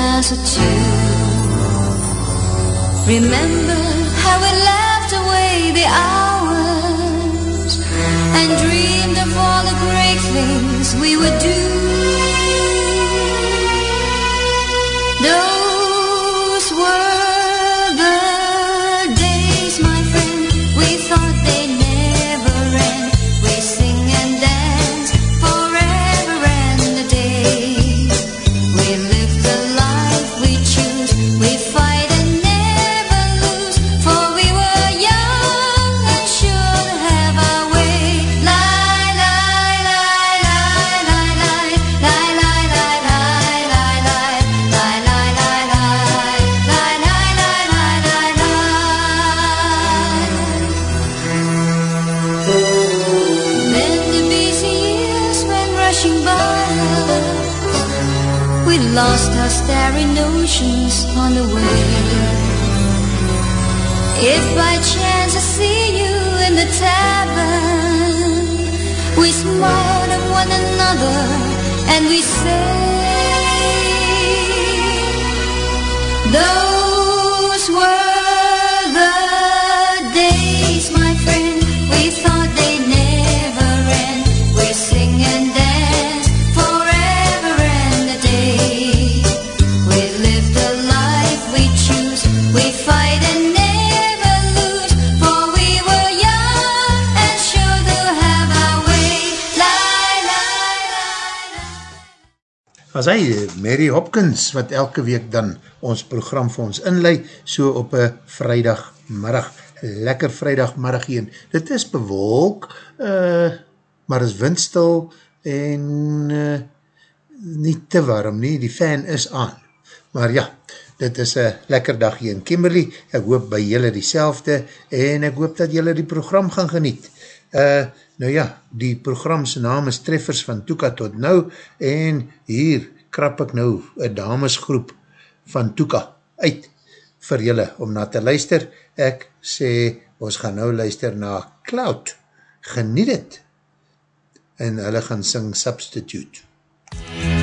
closer to. Remember. One another and we say, As hy, Mary Hopkins, wat elke week dan ons program vir ons inlei, so op een vrijdagmiddag, lekker vrijdagmiddag heen. Dit is bewolk, uh, maar is windstil en uh, nie te warm nie, die fan is aan. Maar ja, dit is een lekker dag hier in Kimberley, ek hoop by julle die en ek hoop dat julle die program gaan geniet. Uh, nou ja, die programse naam is Treffers van Toeka tot nou en hier krap ek nou een damesgroep van Toeka uit vir julle om na te luister. Ek sê, ons gaan nou luister na Cloud. Geniet het! En hulle gaan sing Substitute. You've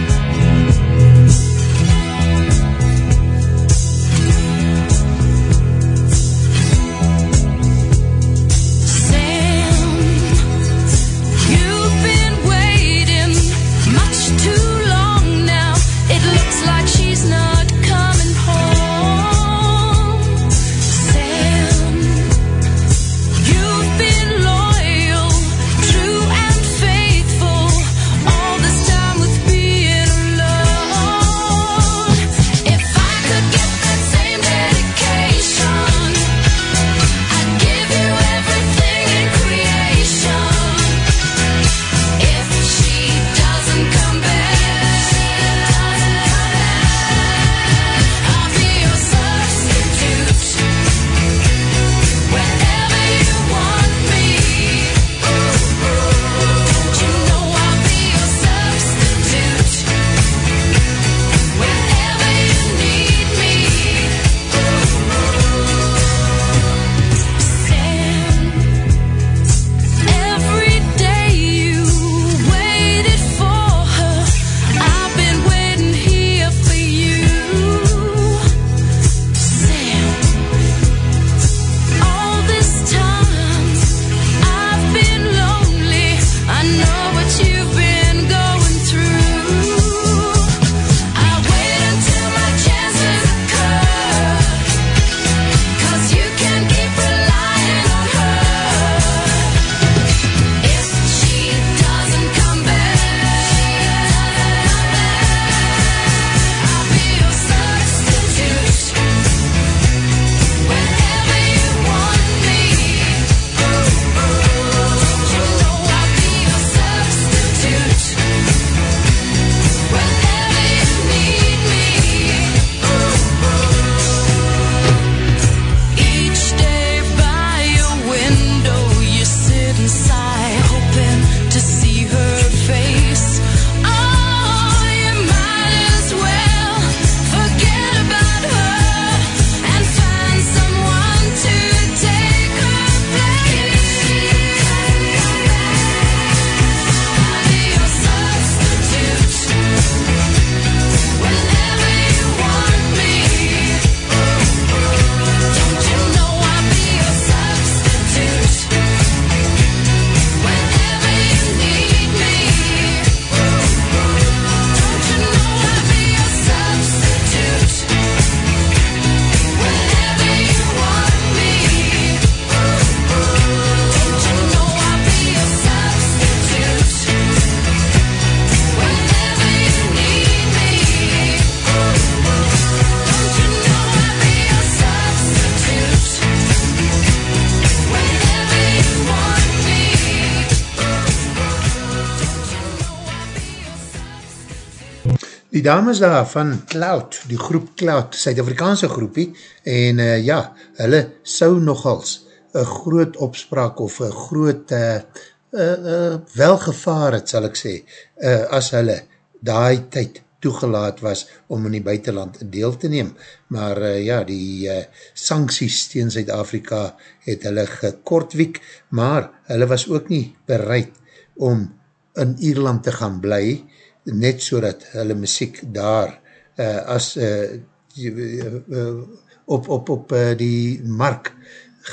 dames daar van Cloud, die groep Cloud, Suid-Afrikaanse groepie, en uh, ja, hulle sou nogals een groot opspraak of een groot uh, uh, uh, welgevaar het, sal ek sê, uh, as hulle daai tyd toegelaat was om in die buitenland deel te neem. Maar uh, ja, die uh, sancties tegen Zuid-Afrika het hulle gekortwiek, maar hulle was ook nie bereid om in Ierland te gaan bly, net so dat hulle muziek daar uh, as uh, uh, op, op, op uh, die mark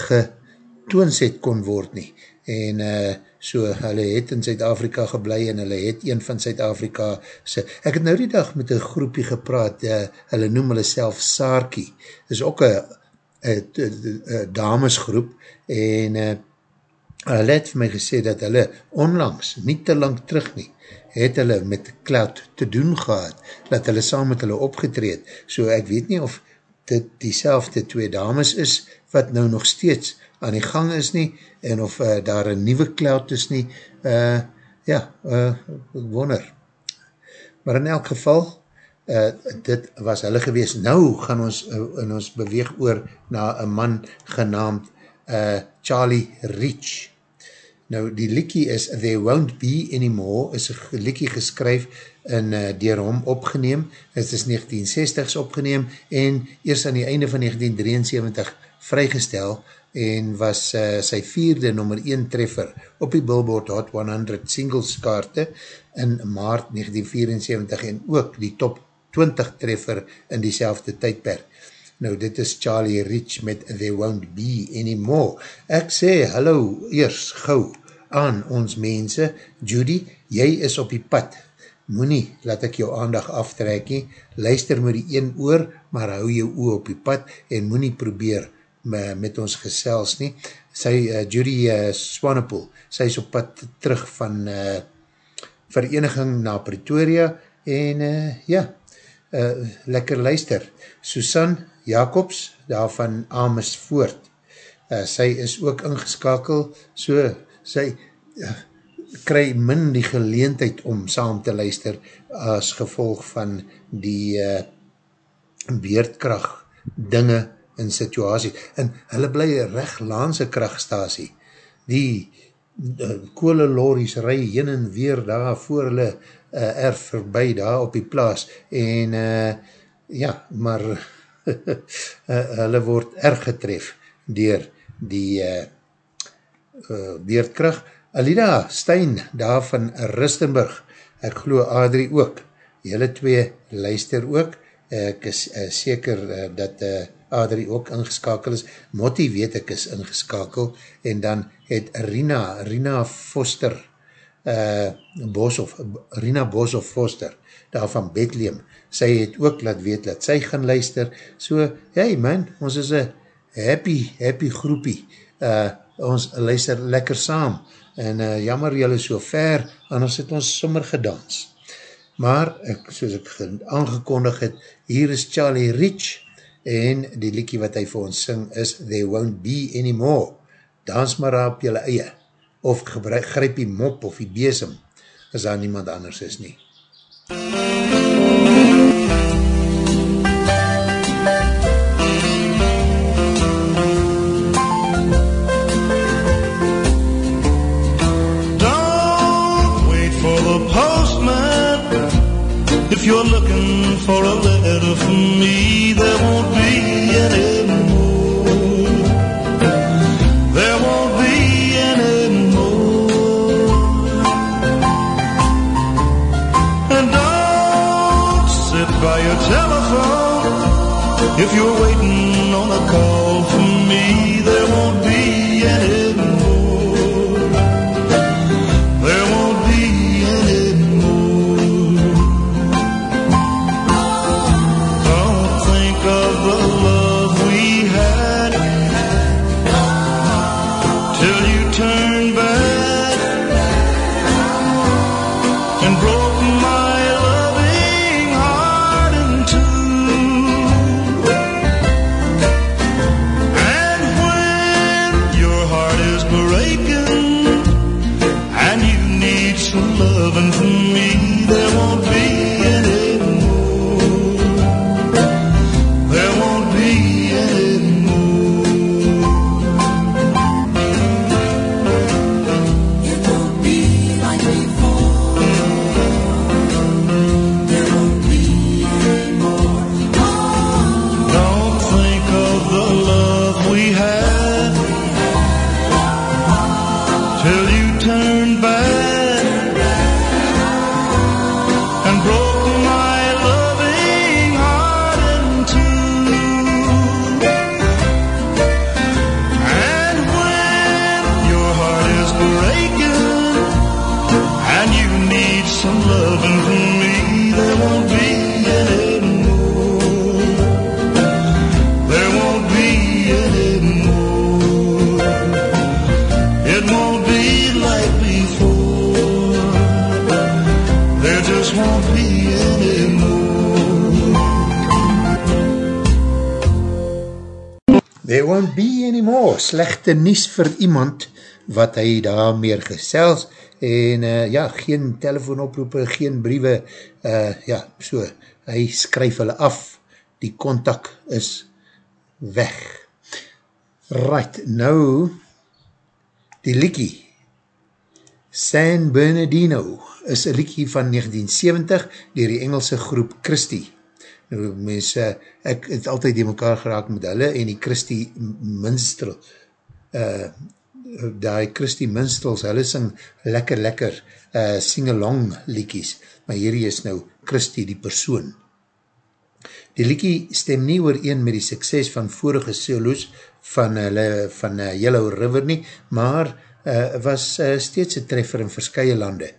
getoonset kon word nie. En uh, so hulle het in Zuid-Afrika geblei en hulle het een van Zuid-Afrika se, ek het nou die dag met een groepie gepraat, uh, hulle noem hulle self Saarkie, is ook een damesgroep en uh, hulle het vir my gesê dat hulle onlangs, nie te lang terug nie, het hulle met Cloud te doen gehad, dat hulle saam met hulle opgetreed, so ek weet nie of dit die twee dames is, wat nou nog steeds aan die gang is nie, en of uh, daar een nieuwe cloud is nie, uh, ja, uh, wonder. Maar in elk geval, uh, dit was hulle gewees. Nou gaan ons, uh, in ons beweeg oor na een man genaamd uh, Charlie Rich. Nou, die liekie is There Won't Be Anymore, is een liekie geskryf en uh, dier hom opgeneem. Het is 1960s opgeneem en eerst aan die einde van 1973 vrygestel en was uh, sy vierde nummer 1 treffer op die Billboard Hot 100 singles kaarte in maart 1974 en ook die top 20 treffer in die selfde tydperk. Nou, dit is Charlie Rich met There Won't Be Anymore. Ek sê, hallo, eers gauw aan ons mense. Judy, jy is op die pad. Moenie, laat ek jou aandag aftrekkie. Luister met die een oor, maar hou jou oor op die pad en moenie probeer met ons gesels nie. Sy, uh, Judy uh, Swanepoel, sy is op pad terug van uh, vereniging na Pretoria en uh, ja, uh, lekker luister. Susan Jacobs, daar van Amersfoort, uh, sy is ook ingeskakel, so sy uh, kry min die geleentheid om saam te luister as gevolg van die uh, beerdkracht dinge in situasie, en hulle bly recht laanse krachtstasie, die uh, koole lorries ry heen en weer daar voor hulle uh, erf voorbij daar op die plaas, en uh, ja, maar uh, hulle word erg getref dier die uh, uh, beerdkracht. Alida Stein, daar van Rustenburg, ek glo Adrie ook, julle twee luister ook, ek is uh, seker uh, dat uh, Adrie ook ingeskakel is, Motti weet ek is ingeskakel, en dan het Rina, Rina Foster, uh, Boshoff, Rina Boshoff Foster, daar van Bethlehem, sy het ook laat weet, dat sy gaan luister, so, hey man, ons is een happy, happy groepie, uh, ons luister lekker saam, en uh, jammer jylle so ver, anders het ons sommer gedans. Maar, ek, soos ek aangekondig het, hier is Charlie Rich, en die liekie wat hy vir ons sing is There Won't Be Anymore. Dans maar op jylle eie, of gryp die mop of die besem, as daar niemand anders is nie. Don't Slechte nies vir iemand wat hy daar meer gesels en uh, ja, geen telefoonoproepe, geen briewe, uh, ja, so, hy skryf hulle af, die contact is weg. Right, nou, die liekie, San Bernardino, is een liekie van 1970 dier die Engelse groep Christie. Nou, mense, ek het altyd die mekaar geraak met hulle en die Christie Minstrel, uh, die Christie Minstrels, hulle sing lekker, lekker uh, sing-along liekies, maar hierdie is nou Christie die persoon. Die liekie stem nie oor een met die sukses van vorige solos van, hulle, van uh, Yellow River nie, maar uh, was uh, steeds een treffer in verskye lande.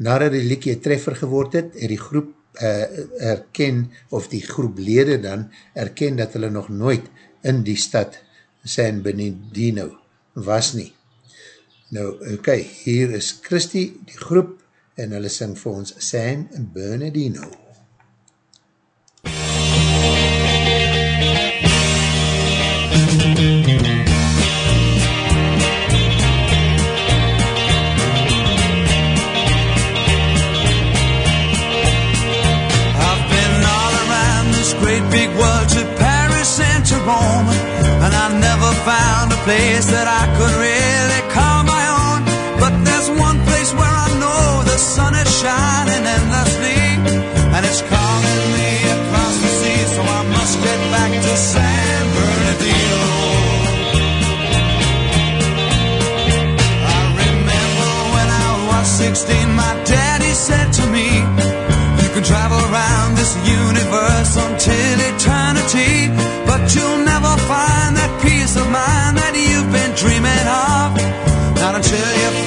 Nadat die liekie een treffer geword het, het die groep uh, erken, of die groep lede dan, erken dat hulle nog nooit in die stad San Benedino was nie. Nou, ok, hier is Christy, die groep, en hulle sing vir ons San Bernardino. I've been all around this great big world place that I could really call my own. But there's one place where I know the sun is shining endlessly, and it's calling me across the sea, so I must get back to San Bernardino. I remember when I was 16, my daddy said to me, You can travel around this universe until eternity, but you'll never find until you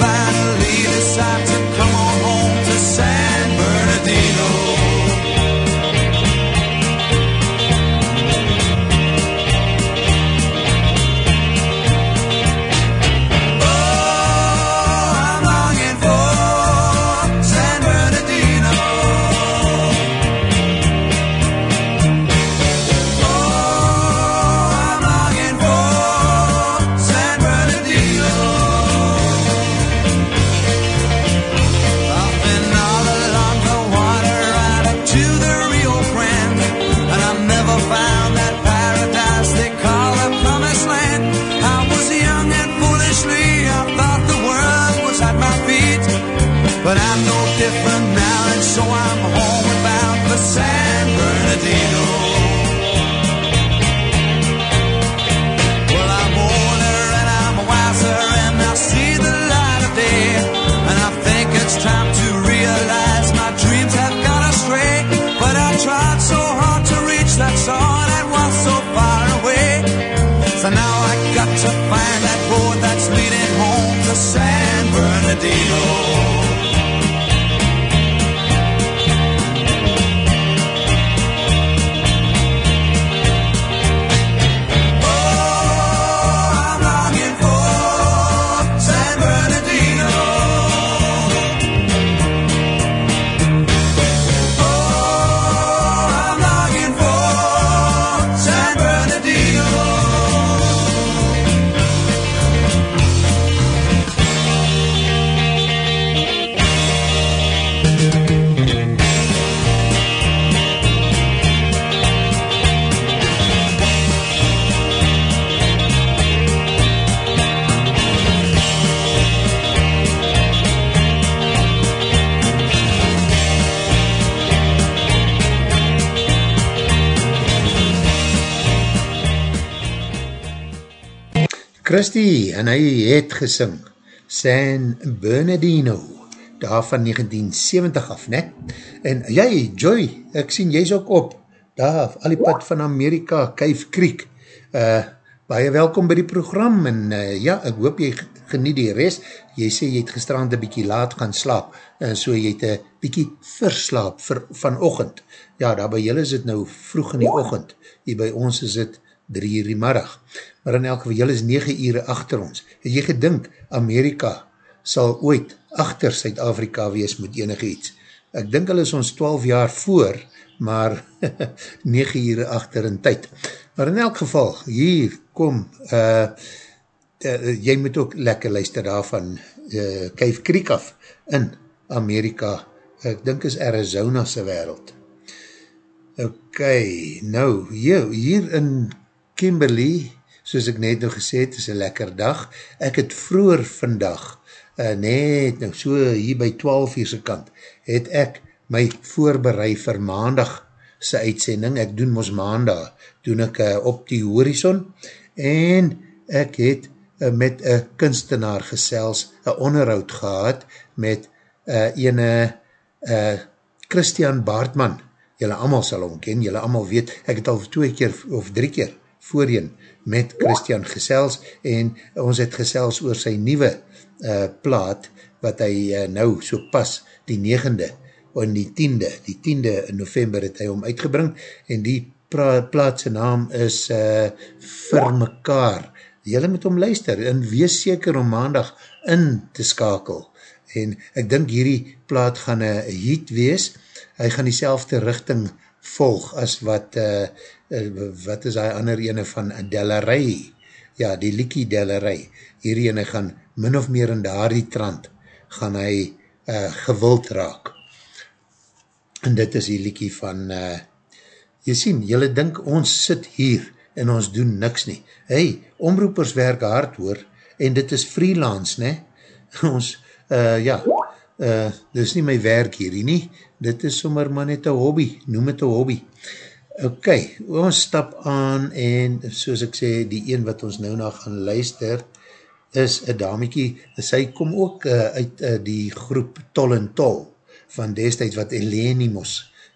Christy, en hy het gesing San Bernardino, daar van 1970 af, ne? En jy, Joy, ek sien jy is ook op, daar, al die pad van Amerika, Cave Creek, uh, baie welkom by die program, en uh, ja, ek hoop jy geniet die rest, jy sê jy het gestrand een bykie laat gaan slaap, en so jy het een bykie verslaap vir, van ochend, ja, daar by julle is het nou vroeg in die ochend, hier by ons is het drie uur die middag, maar in elk geval, julle is 9 uur achter ons. Het jy gedink, Amerika sal ooit achter Suid-Afrika wees met enige iets? Ek dink hulle is ons 12 jaar voor, maar 9 uur achter in tyd. Maar in elk geval, hier kom, uh, uh, jy moet ook lekker luister daarvan, uh, Cave Creek af, in Amerika, ek dink is Arizona se wereld. Ok, nou, hier, hier in Kimberley, soos ek net nog gesê het, is een lekker dag. Ek het vroeger vandag, uh, net nou so hier by 12 uur se kant, het ek my voorbereid vir maandag sy uitsending, ek doen mos maandag, doen ek uh, op die horizon, en ek het uh, met een kunstenaar gesels, een onderhoud gehad, met uh, ene uh, Christian Baartman, jylle allemaal sal omken, jylle allemaal weet, ek het al twee keer of drie keer voorheen met Christian gesels, en ons het gesels oor sy nieuwe uh, plaat, wat hy uh, nou so pas, die negende, en die tiende, die tiende november het hy om uitgebring, en die plaatse naam is uh, Vir mekaar. Julle moet om luister, en wees seker om maandag in te skakel, en ek dink hierdie plaat gaan een heat wees, hy gaan die selfde richting volg as wat, uh, wat is hy ander ene van Delarey, ja, die Likie Delarey, hierdie ene gaan min of meer in daardie trant, gaan hy uh, gewild raak en dit is die liekie van, uh, jy sien, jylle dink ons sit hier en ons doen niks nie. Hey, omroepers werk hard hoor, en dit is freelance, ne? Ons, uh, ja, uh, dit is nie my werk hierdie nie, dit is sommer maar net een hobby, noem het een hobby. Ok, ons stap aan en soos ek sê, die een wat ons nou na gaan luister, is een damiekie, sy kom ook uh, uit uh, die groep Tol en Tol, van destijds wat Elenimos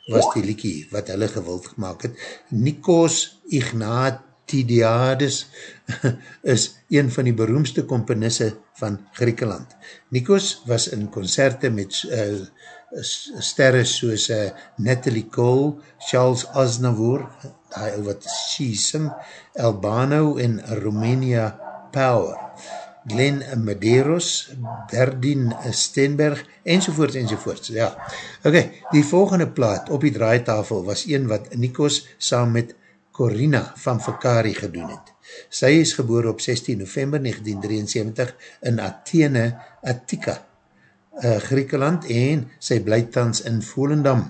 was die liekie wat hulle gewild gemaakt het. Nikos Ignatidiades is een van die beroemdste komponisse van Griekenland. Nikos was in concerte met uh, sterre soos uh, Natalie Cole, Charles Aznavour, wat she sing, Albano en Romania Power. Glenn Medeiros, Berdien Stenberg, enzovoorts, enzovoorts, ja. Ok, die volgende plaat op die draaitafel was een wat Nikos saam met Corina van Vakari gedoen het. Sy is geboor op 16 november 1973 in Athene, Attika, uh, Griekeland en sy bly tans in Volendam,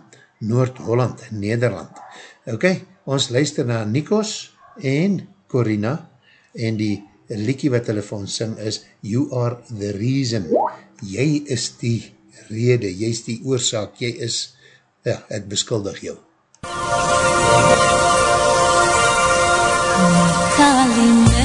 Noord-Holland, Nederland. Ok, ons luister na Nikos en Corina en die liekie wat hulle vir ons sing is You are the reason. Jy is die rede, jy is die oorzaak, jy is, ja, ek beskuldig jou. Kalina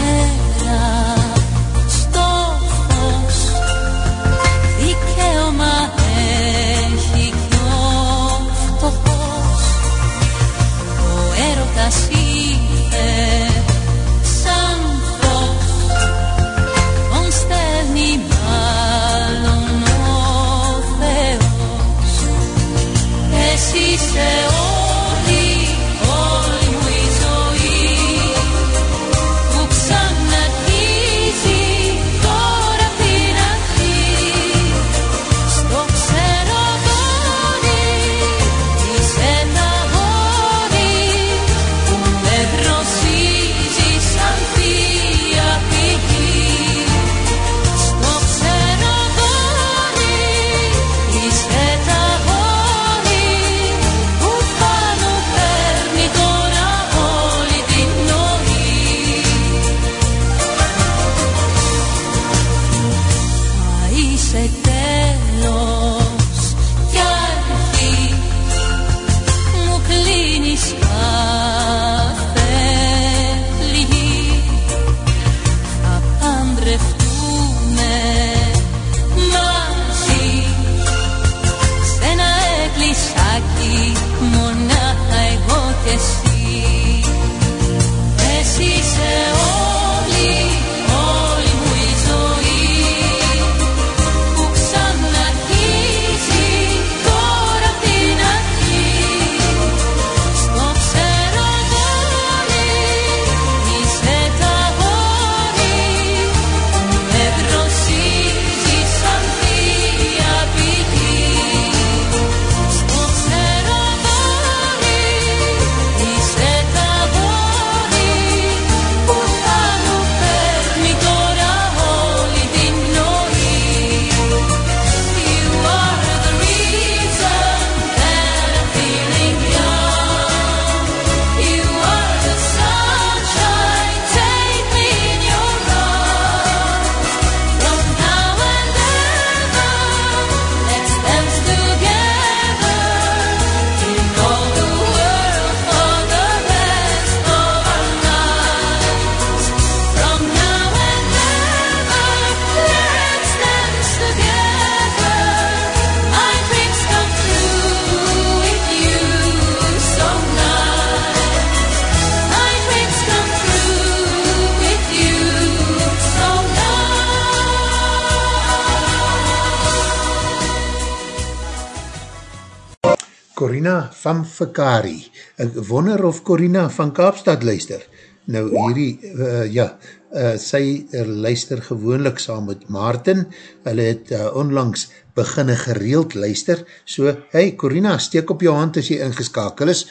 Van Vakari. Ek wonder of Corina van Kaapstad luister. Nou hierdie, uh, ja, uh, sy luister gewoonlik saam met Maarten. Hulle het uh, onlangs beginne gereeld luister. So, hey Corina, steek op jou hand as jy ingeskakel is.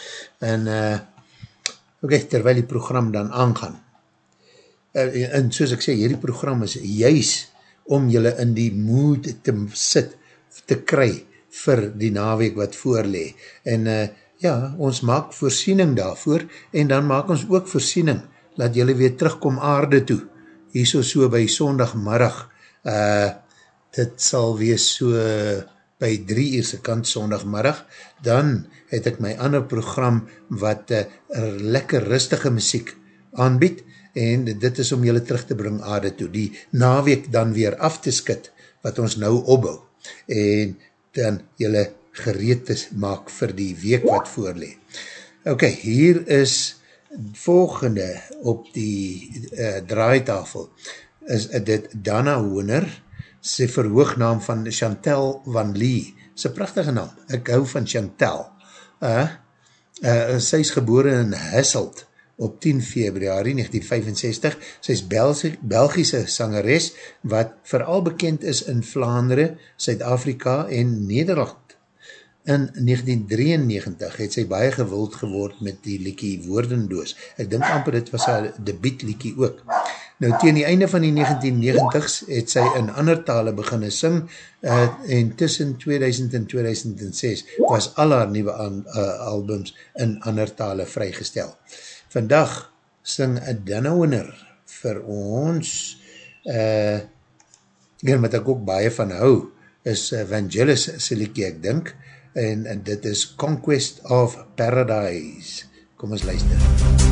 En, uh, ok, terwijl die program dan aangaan. Uh, en soos ek sê, hierdie program is juis om julle in die mood te sit, te kry vir die naweek wat voorlee. En uh, ja, ons maak voorsiening daarvoor en dan maak ons ook voorsiening dat jylle weer terugkom aarde toe. Hier so so by sondagmiddag, uh, dit sal wees so by drie uurse kant sondagmiddag, dan het ek my ander program wat uh, lekker rustige muziek aanbied en dit is om jylle terug te bring aarde toe. Die naweek dan weer af te skit wat ons nou opbouw en dan jylle gereed te maak vir die week wat voorlee. Ok, hier is volgende op die uh, draaitafel is uh, dit Dana Hooner, sy verhoognaam van Chantal Van Lee, sy prachtige naam, ek hou van Chantal. Uh, uh, sy is geboren in Hasselt, op 10 februari 1965. Sy is Belgische sangeres wat vooral bekend is in Vlaanderen, Suid-Afrika en Nederland. In 1993 het sy baie gewild geword met die liekie Woordendoos. Ek dink amper dit was haar debiet liekie ook. Nou, tegen die einde van die 1990s het sy in ander tale beginne sing uh, en tussen 2000 en 2006 was al haar nieuwe an, uh, albums in ander tale vrygestel. Vandag sing a Dinnerwinner vir ons uh, en wat ek ook baie van hou is Evangelis Silike ek dink en, en dit is Conquest of Paradise. Kom ons luister. There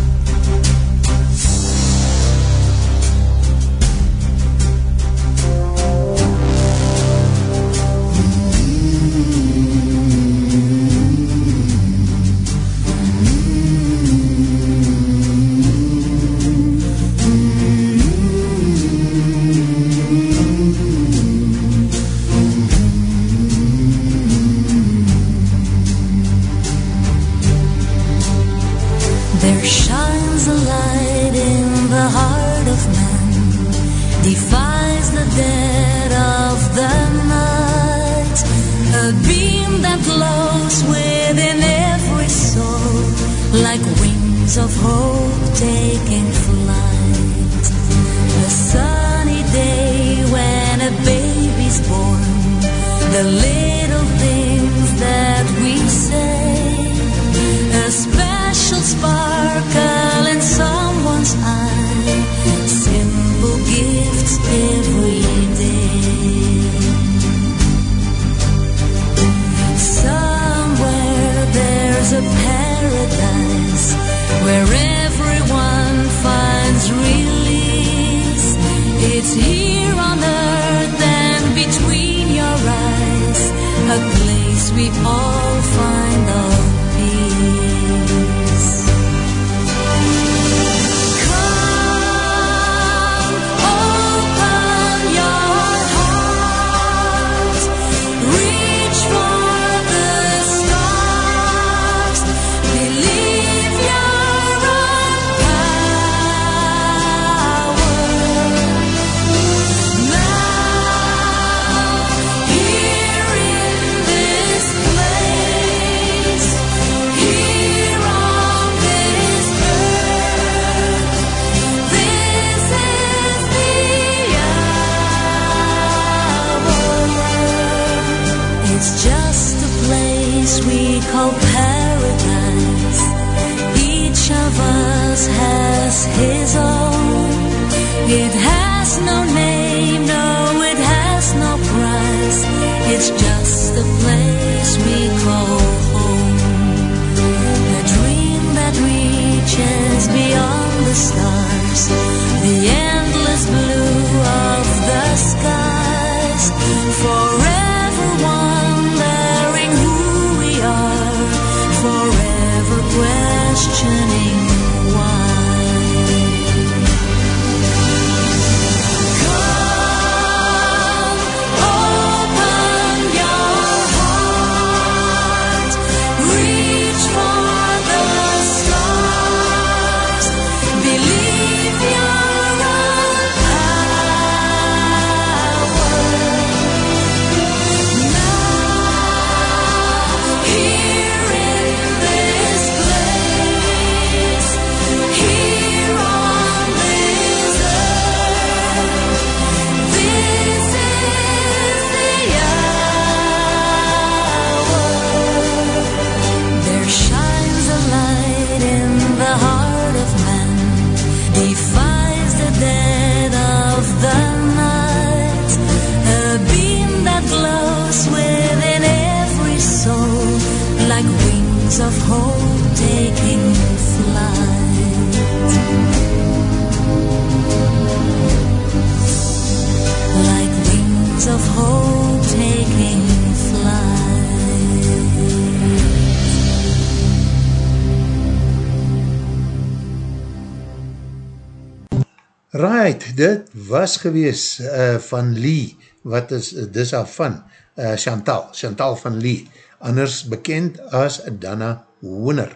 was gewees uh, van Lee, wat is, dis af van uh, Chantal, Chantal van Lee, anders bekend as Dana Wooner.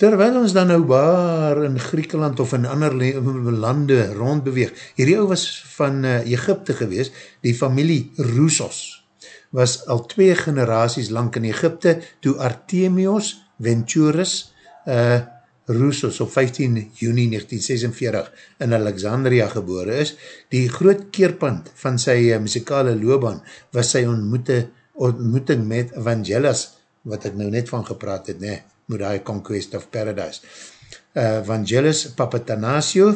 Terwyl ons dan nou waar in Griekenland of in ander lande rondbeweeg, hierdie ou was van uh, Egypte gewees, die familie Roussos, was al twee generaties lang in Egypte, toe Artemios Venturus uh, Roussos op 15 juni 1946 in Alexandria gebore is. Die groot keerpunt van sy uh, muzikale loopbaan was sy ontmoete, ontmoeting met Vangelis, wat ek nou net van gepraat het, nee, met die Conquest of Paradise. Uh, Vangelis Papatanasio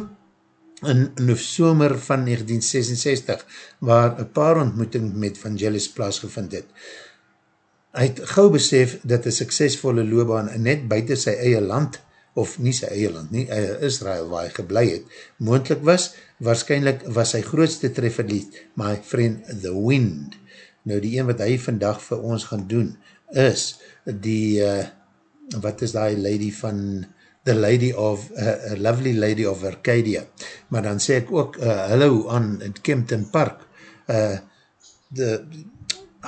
in, in somer van 1966, waar een paar ontmoeting met Vangelis plaasgevind het. Hy het gauw besef dat een suksesvolle loopbaan net buiten sy eie land of nie sy eie land nie, uh, Israel waar hy geblei het, moendlik was, waarschijnlijk was sy grootste trefferlied, My Friend the Wind. Nou die een wat hy vandag vir ons gaan doen, is die, uh, wat is die lady van, the lady of, uh, a lovely lady of Arcadia. Maar dan sê ek ook, uh, hello aan Kempton Park, uh, de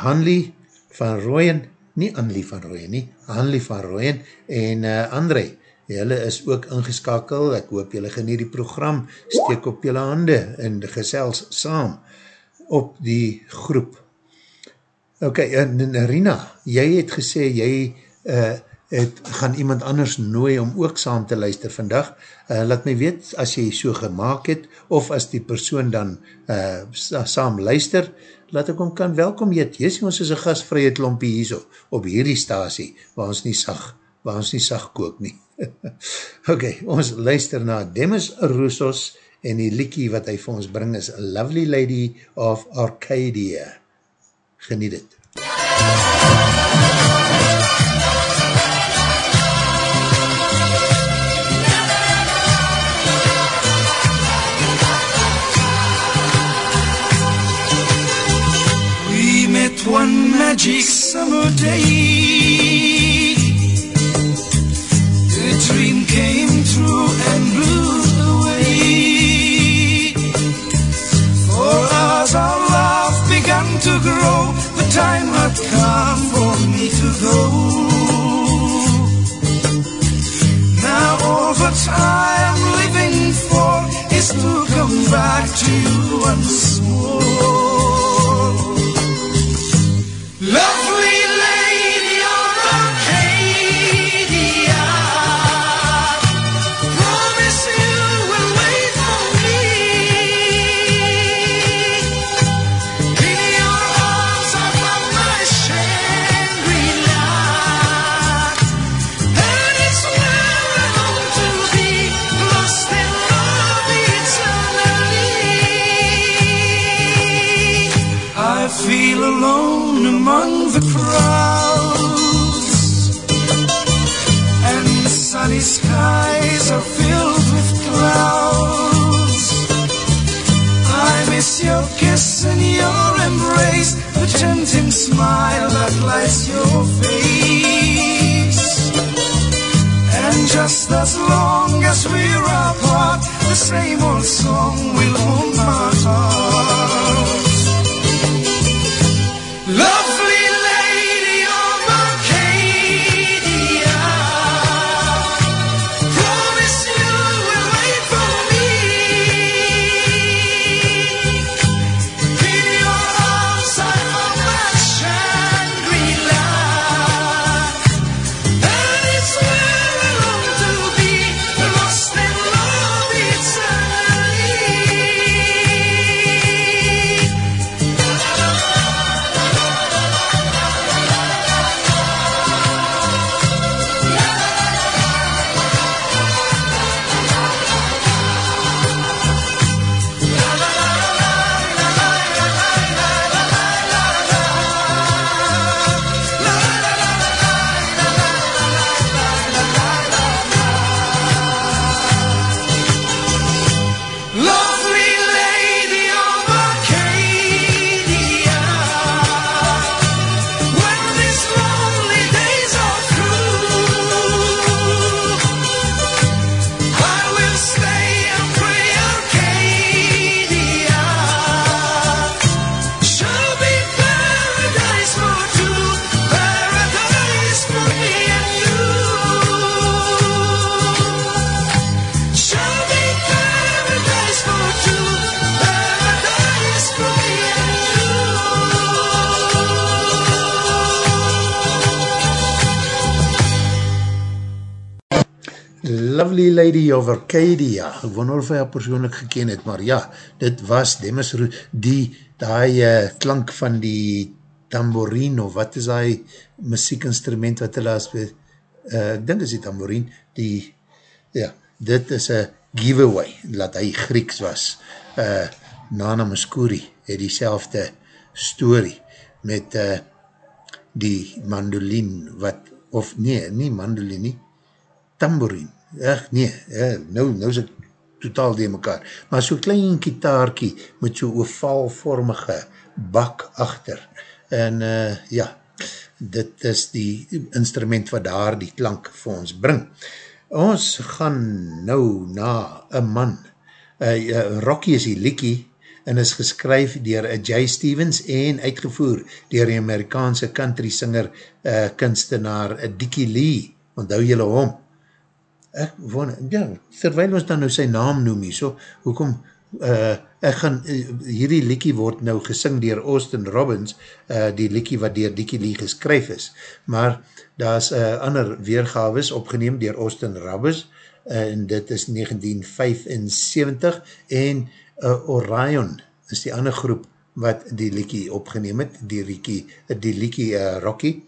Hanley van Rooyen, nie Hanley van Rooyen nie, Hanley van Rooyen en uh, André, Julle is ook ingeskakel, ek hoop julle genie die program, steek op julle hande en gesels saam op die groep. Ok, en, Rina, jy het gesê, jy uh, het, gaan iemand anders nooi om ook saam te luister vandag. Uh, laat my weet, as jy so gemaakt het, of as die persoon dan uh, sa saam luister, laat ek hom kan welkom heet. Jy sê, ons is een gastvrije klompie hier so, op hierdie stasie, waar ons nie sag, waar ons nie sag kook nie. ok, ons luister na Demis Roussos en die liekie wat hy vir ons bring is Lovely Lady of Arcadia. Geniet het. We met one magic summer day. Dream came true and blew away. For us, our love began to grow. The time had come for me to go. Now all that I am living for is to come back to you once more. Tempting smile that lights your face. And just as long as we're apart, the same old song will haunt my heart. Lady of Arcadia, ek wonder of hy haar persoonlik geken het, maar ja, dit was Demis Roos, die, die uh, klank van die tambourine, of wat is die muziekinstrument wat hulle as, uh, ek dink is die tambourine, die, ja, dit is een giveaway, dat hy Grieks was. Uh, Nana Muscuri het die selfde story met uh, die mandolin, wat, of nee, nie mandolin nie, tambourine, echt nee, eh, nou, nou is ek totaal die mekaar, maar so klein kitaarkie met so ovaalvormige bak achter, en uh, ja, dit is die instrument wat daar die klank vir ons bring. Ons gaan nou na een man, uh, uh, Rocky is die liekie, en is geskryf dier Jay Stevens en uitgevoer dier die Amerikaanse country singer uh, kunstenaar Dickie Lee, onthou jylle hom, ek woon, ja, terwijl ons dan nou sy naam noem hier, so, hoekom, uh, ek gaan, uh, hierdie liekie word nou gesing dier Austin Robbins, uh, die liekie wat dier Dickie Lee geskryf is, maar daar is uh, ander weergaves opgeneem dier Austin Robbins, uh, en dit is 1975, en uh, Orion is die ander groep wat die liekie opgeneem het, die liekie, die liekie uh, Rocky,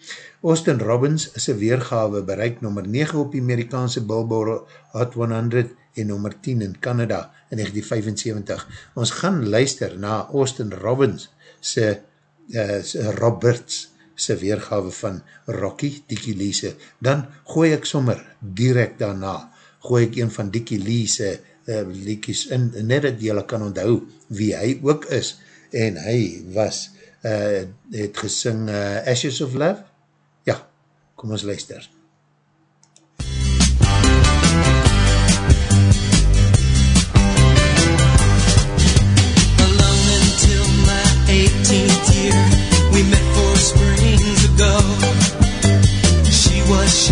Austin Robbins is een weergawe bereik nummer 9 op die Amerikaanse Billboard Hot 100 en nummer 10 in Canada in 1975. Ons gaan luister na Austin Robbins se uh, Roberts se weergawe van Rocky, Dickie Lee se. Dan gooi ek sommer direct daarna, gooi ek een van Dickie Lee se uh, liedjes in, net dat jylle kan onthou wie hy ook is. En hy was, uh, het gesing uh, Ashes of Love, Kom ons luister. Alone until my 18th year, we met four springs ago. She was shy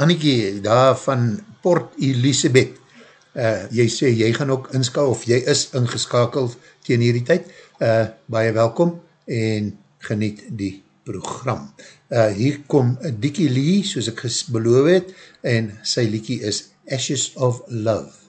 Annikie, daar van Port Elizabeth. Uh, jy sê, jy gaan ook inskakel, of jy is ingeskakeld tegen hierdie tyd. Uh, baie welkom en geniet die program. Uh, hier kom Dickie Lee, soos ek beloof het, en sy liekie is Ashes of Love.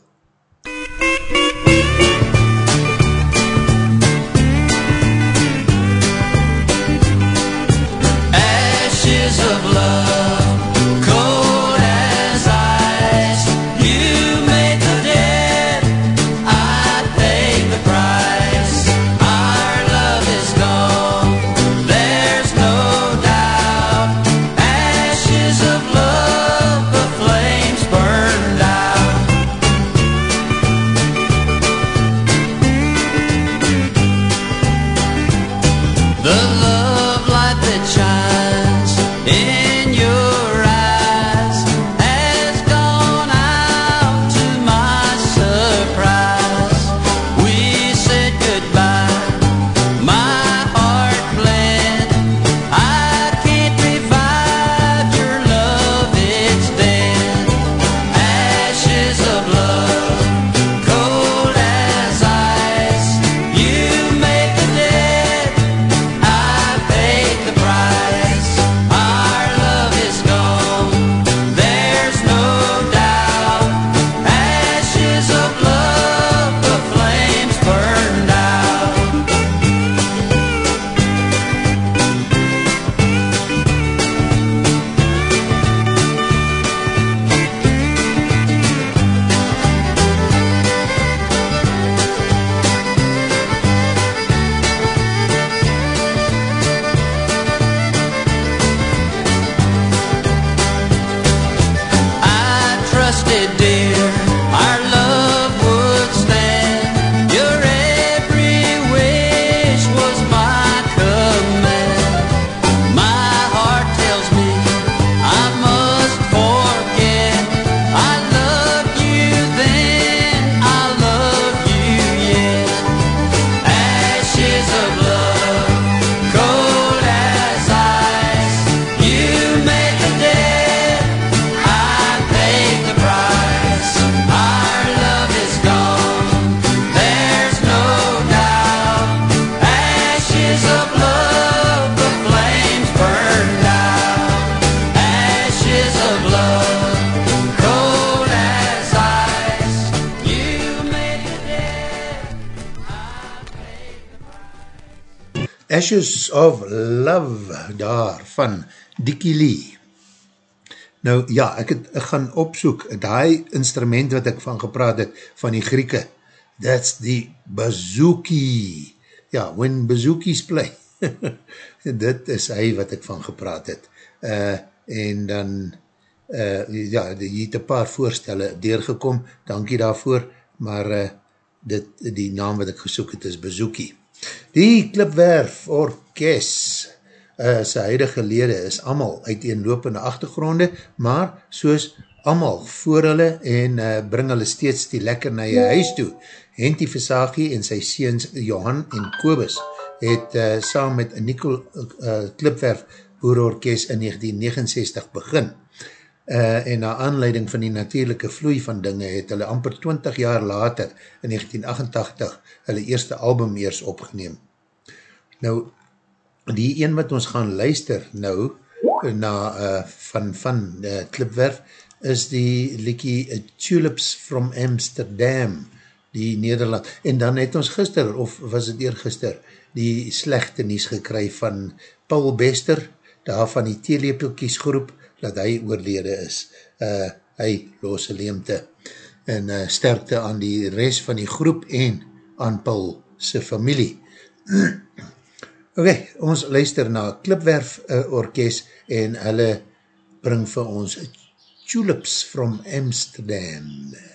Ashes of Love, daar van Dickie Lee. Nou ja, ek het ek gaan opsoek, die instrument wat ek van gepraat het, van die Grieke, that's the bazooki. Ja, when bazookies play. Dit is hy wat ek van gepraat het. Uh, en dan, uh, ja, jy het een paar voorstelle deurgekom, dankie daarvoor, maar uh, dit, die naam wat ek gesoek het is bazooki. Die Klipwerf Orkest, uh, sy huidige lede is allemaal uiteenlopende achtergronde, maar soos allemaal voor hulle en uh, bring hulle steeds die lekker na jy huis toe. Henty Versagie en sy seens Johan en Kobus het uh, saam met Nicole uh, Klipwerf Boerorkest in 1969 begin. Uh, en na aanleiding van die natuurlijke vloei van dinge het hulle amper 20 jaar later in 1988 hulle eerste album eers opgeneem. Nou, die een wat ons gaan luister nou na uh, van, van uh, Klipwerf is die liekie uh, Tulips from Amsterdam die Nederland, en dan het ons gister, of was het eergister, die slechte nies gekry van Paul Bester, daar van die Teelepelkies groep, dat hy oorlede is. Uh, hy losse leemte. En uh, sterkte aan die rest van die groep en aan Paul sy familie. Ok, ons luister na Klipwerf uh, Orkest en hulle bring vir ons Tulips from Amsterdam. Thank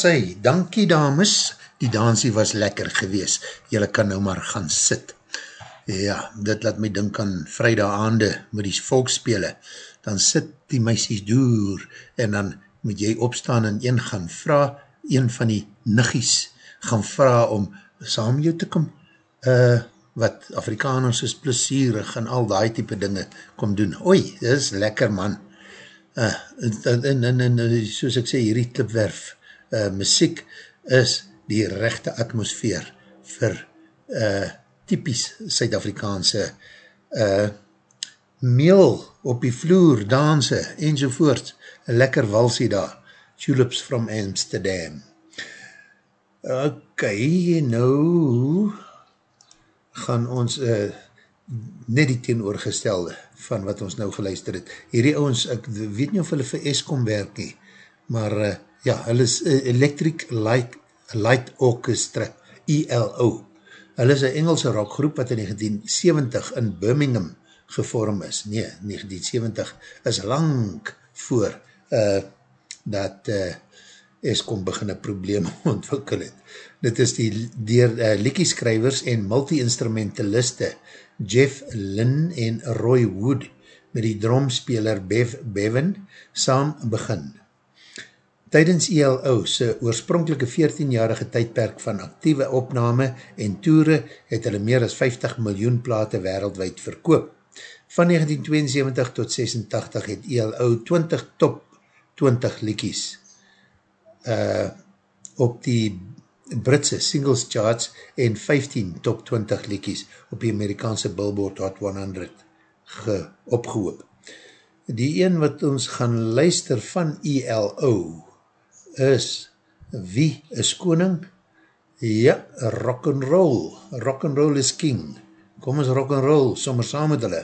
Is hy, dankie dames, die dansie was lekker gewees, jylle kan nou maar gaan sit. Ja, dit laat my dink aan vrijdag aande met die volkspele, dan sit die meisies door, en dan moet jy opstaan en een gaan vraag, een van die niggies gaan vraag om saam jou te kom, uh, wat Afrikaners is plesierig en al die type dinge kom doen. Oei, dit is lekker man. Uh, en, en, en, en soos ek sê, hierdie klipwerf uh, muziek is die rechte atmosfeer vir uh, typies Suid-Afrikaanse uh, meel op die vloer, danse enzovoort. Lekker walsie daar. Tulips from Amsterdam. Ok, nou gaan ons uh, net die teenoorgestelde van wat ons nou geluister het. Hierdie ouwens, ek weet nie of hulle vir Eskom werk nie, maar uh, ja, hulle is uh, Electric Light, Light Orchestra, ELO. Hulle is een Engelse rockgroep wat in 1970 in Birmingham gevorm is. Nee, 1970 is lang voor uh, dat uh, Eskom begin een probleem ontwikkel het. Dit is die dier uh, liekieskrywers en multi-instrumentaliste Jeff Lynn en Roy Wood met die dromspeler Bev Bevan saam begin. Tydens ELO se oorspronkelike 14-jarige tydperk van actieve opname en toere het hulle meer as 50 miljoen plate wereldwijd verkoop. Van 1972 tot 86 het ELO 20 top 20 liekies uh, op die Britse singles charts en 15 top 20 liekies op die Amerikaanse Billboard Hot 100 ge, opgehoop. Die een wat ons gaan luister van ELO is Wie is koning? Ja, rock and roll. Rock and roll is king. Kom ons rock and roll, sommer saam met hulle.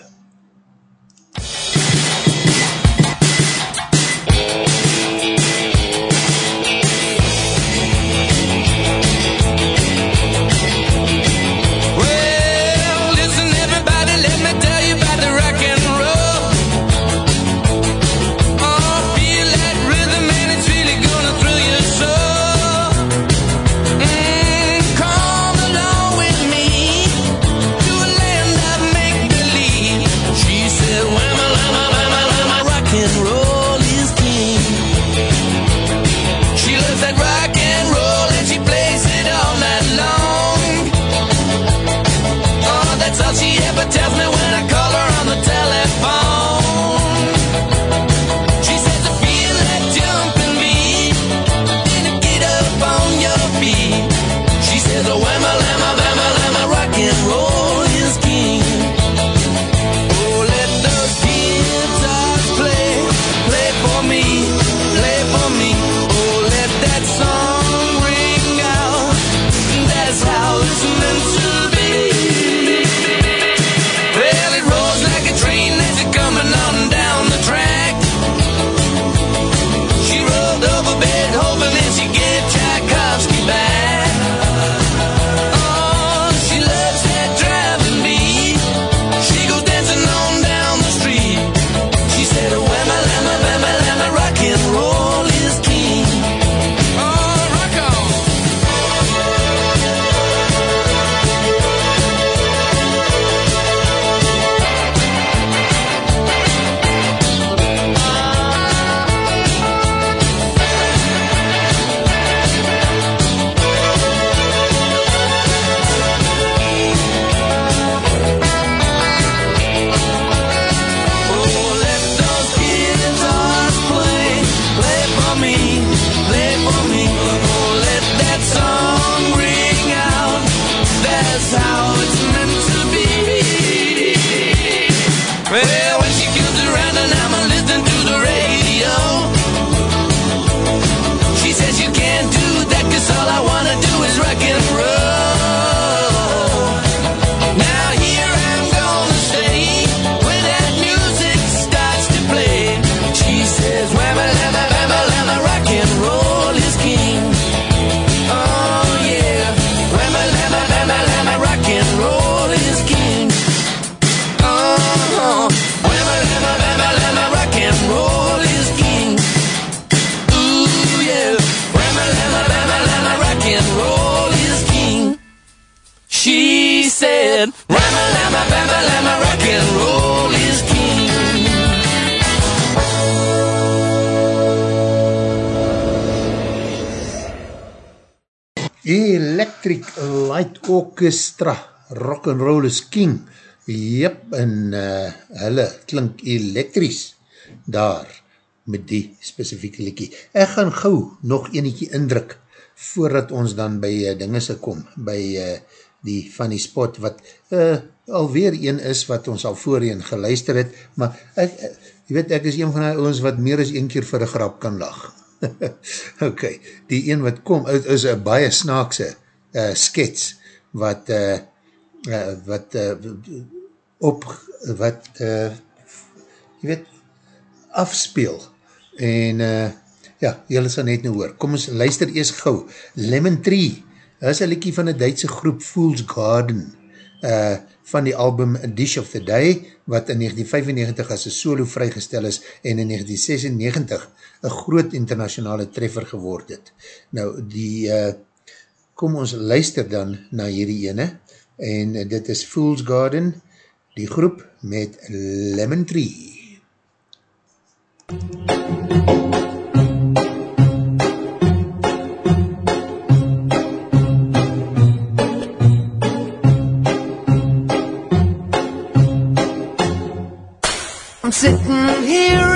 Orchestra, rock and roll is king. Jep, en uh, hulle klink elektries daar met die specifieke liekie. Ek gaan gauw nog eniekie indruk voordat ons dan by uh, dinges kom, by uh, die funny spot wat uh, alweer een is wat ons al voorheen geluister het, maar ek, uh, jy weet, ek is een van die ons wat meer as een keer vir een grap kan lach. ok, die een wat kom, is een baie snaakse uh, skets, wat uh, uh, wat uh, op, wat uh, jy weet, afspeel, en uh, ja, jylle sal net nou hoor, kom ons luister eers gauw, Lemon Tree, dat is een liekie van die Duitse groep Fool's Garden, uh, van die album A Dish of the Day, wat in 1995 as een solo vrygestel is, en in 1996 een groot internationale treffer geword het. Nou, die, uh, kom ons luister dan na hierdie ene, en dit is Fool's Garden, die groep met Lemon Tree. I'm sitting here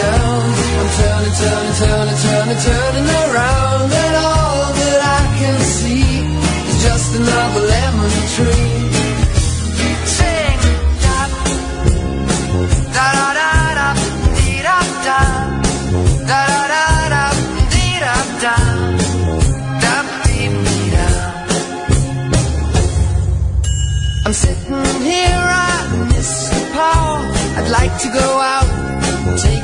Down. I'm turning, turning, turning, turning, turning around, and all that I can see is just another lemon tree. Sing, da, da da da da, da da, da da da da, da da, da sitting here. I'd like to go out,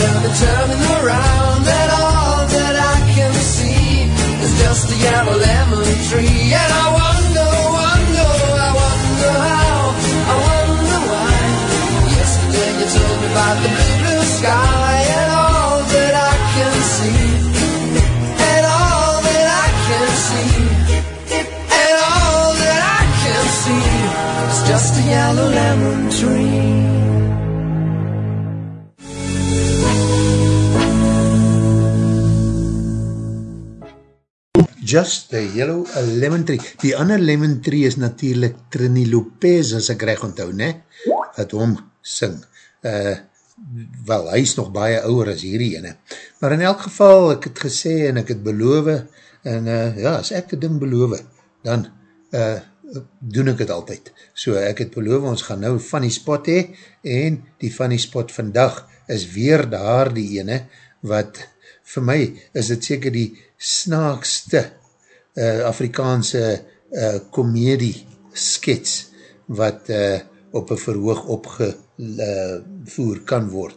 turning, turning, turning around, and all that I can see is just a yellow lemon tree. Just a Yellow Lemon Tree. Die ander Lemon Tree is natuurlijk Trini Lopez, as ek reg onthou, ne? Wat hom sing. Uh, wel, hy is nog baie ouwer as hierdie ene. Maar in elk geval, ek het gesê en ek het beloof, en uh, ja, as ek het ding beloof, dan uh, doen ek het altyd. So ek het beloof, ons gaan nou funny spot hee, en die funny spot vandag is weer daar die ene, wat vir my is het seker die snaakste uh, Afrikaanse uh, komedie skets wat uh, op een verhoog opge uh, kan word.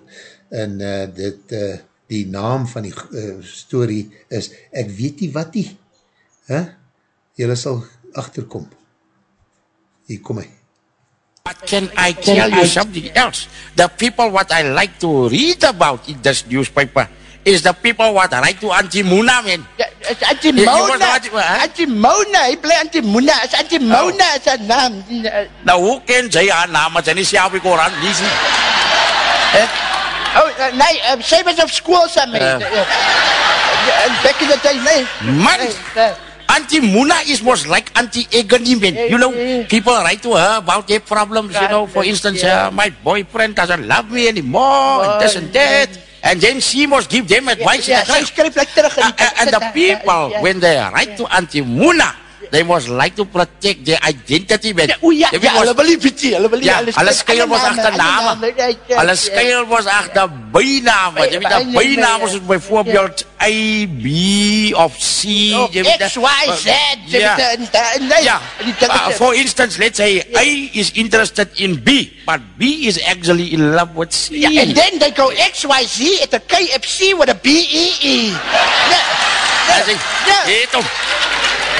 En uh, dit, uh, die naam van die uh, story is, ek weet nie wat die, huh? jylle sal achterkom. Hier kom hy. But can I tell you something else? The people what I like to read about in this newspaper is the people what write to Auntie Muna, man. Is Auntie Jy- jy was Mona. Auntie- hè? Auntie Mona, hy bly Auntie Mona. Is Auntie Mona is haar naam. Nou, hoe ken sy haar naam? Want sy nie self die koran nie. Oh, uh, nee, uh, sy was op school saam met Ja. uh, back in the day, nee. Man. Auntie Muna is was like Auntie Agony, man. You know, people write to her about their problems, you know. For instance, uh, my boyfriend doesn't love me anymore, and this and that. And then she must give them advice. Ja, sy skryf like terug. in Uh, die- uh, and the people, Ja. when they write to Auntie Muna, they must like to protect their identity, man. Ja, o ja, ja, hulle wil nie weet nie, hulle wil nie. Ja, hulle hulle skuil mos name, agter name. ja, ja, Hulle ja. skuil mos agter byname. Jy weet, Ja, ja, byname ja. is byvoorbeeld A, B of C. Of jy weet, X, Y, Z. Ja. dinge- Uh, for instance, let's say A is interested in B, but B is actually in love with C. Yeah, and then they go XYZ at the KFC with a Yeah. Eet hom. Yeah, Eet hom.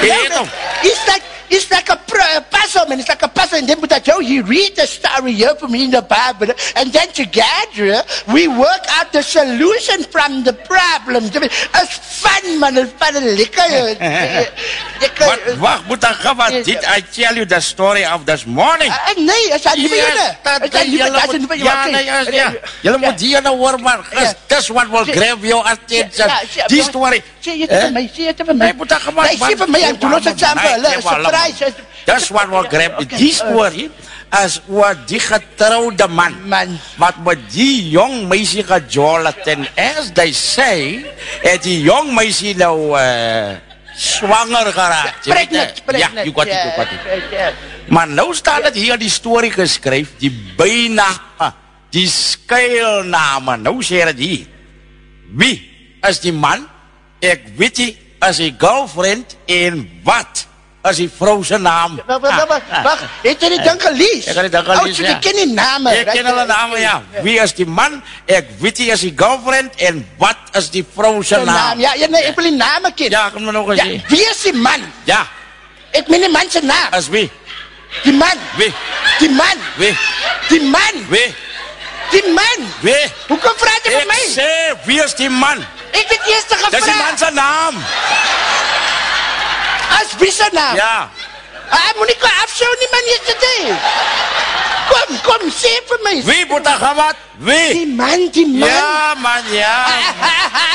It's like it's like a, a puzzle, man. It's like a puzzle, and then with oh, you read the story here from in the Bible, and then together we work out the solution from the problem. It's fun, man. It's fun lekker. wacht, moet dan gaan, wat did I tell you the story of this morning? Uh, uh, nee, dat niet bij jullie? dat dat niet bij- julle dat moet- niet Ja, jullie? nee, ja, Oké. ja. Julle Ja. moet hier nou hoor, maar this one will grab your attention. Die story. Sê jy dit vir my? Sê dit vir my? Nee, moet dan gewoon... Nee, sê vir my, het vir hulle. Nee, Een maar laat surprise. This one will grab Oké, Die story is oor die getrouwde man. Man. Wat met die jong meisie gejolet. En as they say, het die jong meisie nou uh. Jy weet, Pregnant, eh, pregnant. Ja, you got it, you got it. Ja, ja. Maar nou staat het hier die story geskryf, die bijname, die skuilname. Nou sê dit hier. Wie is die man? Ek weet nie, is die girlfriend en wat is die vrou se naam? Wag, wag, wag. Het jy die ding gelees? Ek het ding Oh, gelees, ja. jy ken die name. Ek ken hulle name, ja. Wie is die man? Ek weet nie, is die girlfriend en wat is die vrou se naam. Ja, ja, nee, ek wil die name ken. Ja, kom nog eens Ja, wie is die man? Ja, Ek meen die man se naam. is wie? Die man. Wie? Die man. Wie? Die man. Wie? Die man. Wie? Hoekom vra jy vir Ek my? sê, wie is die man? Ek het eers Dis die man gevra. se naam. As wie se naam? Ja. Ah, moenie kom afsou nie man yesterday. Kom, kom, sê vir my. Wie moet daar gaan wat? Die Wie? man, die man. Ja, man, ja.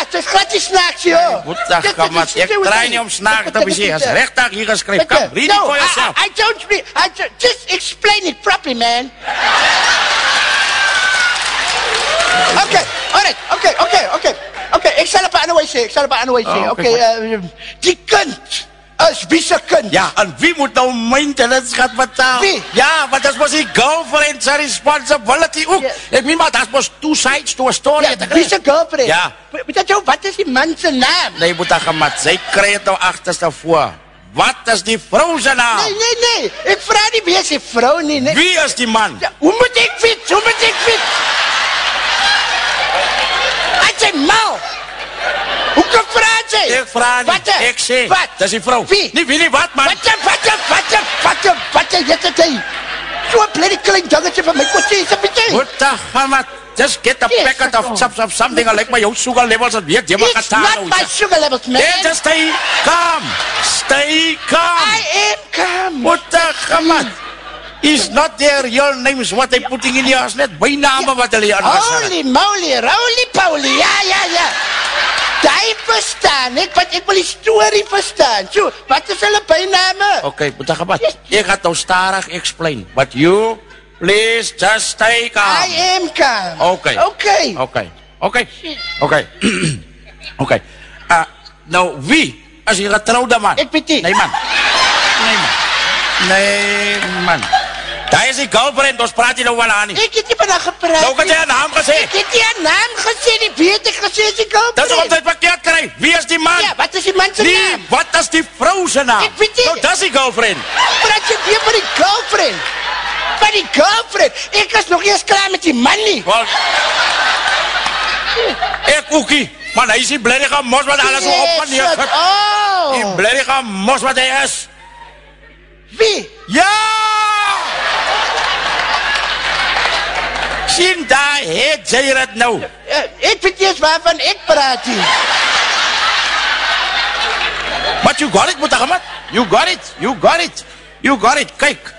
Dit is glad nie snaaks, joh. Moet daar Dit- gaan dit wat? is- Ek dit is- draai nie om snaak te wees. As regtig hier geskryf. Bitte. Kom, read it No, for I- yourself. I, I don't read. I ju- just explain it properly, man. Okay, all right, okay, okay, okay. Okay, ek sal op 'n ander wyse sê. Ek sal op 'n ander wyse sê. Oh, okay, okay, uh, die kind is wie se kind? Ja, en wie moet nou maintenance gaan betaal? Wie? Ja, want dat was die girlfriend zijn responsibility ook. Ja. Ik meen maar, dat was two sides to a story. Ja, wie se girlfriend? Ja. Weet jy wat is die man se naam? Nee, moet daar gemat. Zij krijgt het nou achterste voor. Wat is die vrouw zijn naam? Nee, nee, nee. Ek vra nie wie is die vrou nie, nee. Wie is die man? Ja, hoe moet ek weet? Hoe moet ek weet? Hy sê mal. Hoe kan vra jy? Ik vraag Wat? niet. Ik zeg, Wat? dat is die vrouw. Wie? Niet wie, niet wat, man. Wat? Wat? Wat? Wat? Wat? Wat? Jy het dit. So 'n bloody klein dingetje vir my kon sê, sê jy. Moet daar gemat. Just get a Yes, packet of chops of something. I like my sugar levels. Die mag It's not my sugar levels, man. Nee, just stay calm. Stay calm. I am calm. Moet daar gemat. Is not their real names what they putting in here. Is net bijnamen wat hulle hier aangesit. Holy moly, roly poly. Ja, ja, ja. Daai verstaan ek, want ek wil die storie verstaan. So, wat is hulle byname? Okay, moet daar gemat. Ik ga het nou starig explain. But you, please just stay calm. I am calm. Okay. Okay. Okay. Okay. Okay. okay. Uh, nou, wie is die getrouwde man? Ek weet nie. Nee, man. Nee, man. Nee, man. Daar is die girlfriend, ons praat hier nou wel aan nie. Ek het nie van haar gepraat. Nou, nie. jy haar naam gesê? Ek het nie haar naam gesê nie. Weet ek gesê is die girlfriend. Dat is altijd verkeerd krijg. Wie is die man? Ja, wat is die man se Nee, naam? wat is die vrou se naam? Ek weet nie. Nou, dat is die girlfriend. Praat jy weer van die girlfriend? by die girlfriend. Ek is nog eers klaar met die man nie. Wel, ek ookie, man, hy is die blerige mos wat alles so op en neer Yes, sit. Die Oh. blerige mos wat hy is. Wie? Ja! Sien daar, het jy dit nou. Eh, Ek weet eens waarvan ek praat nie. But you got it, Mutahamat. You got it. You got it. You got it. Kyk.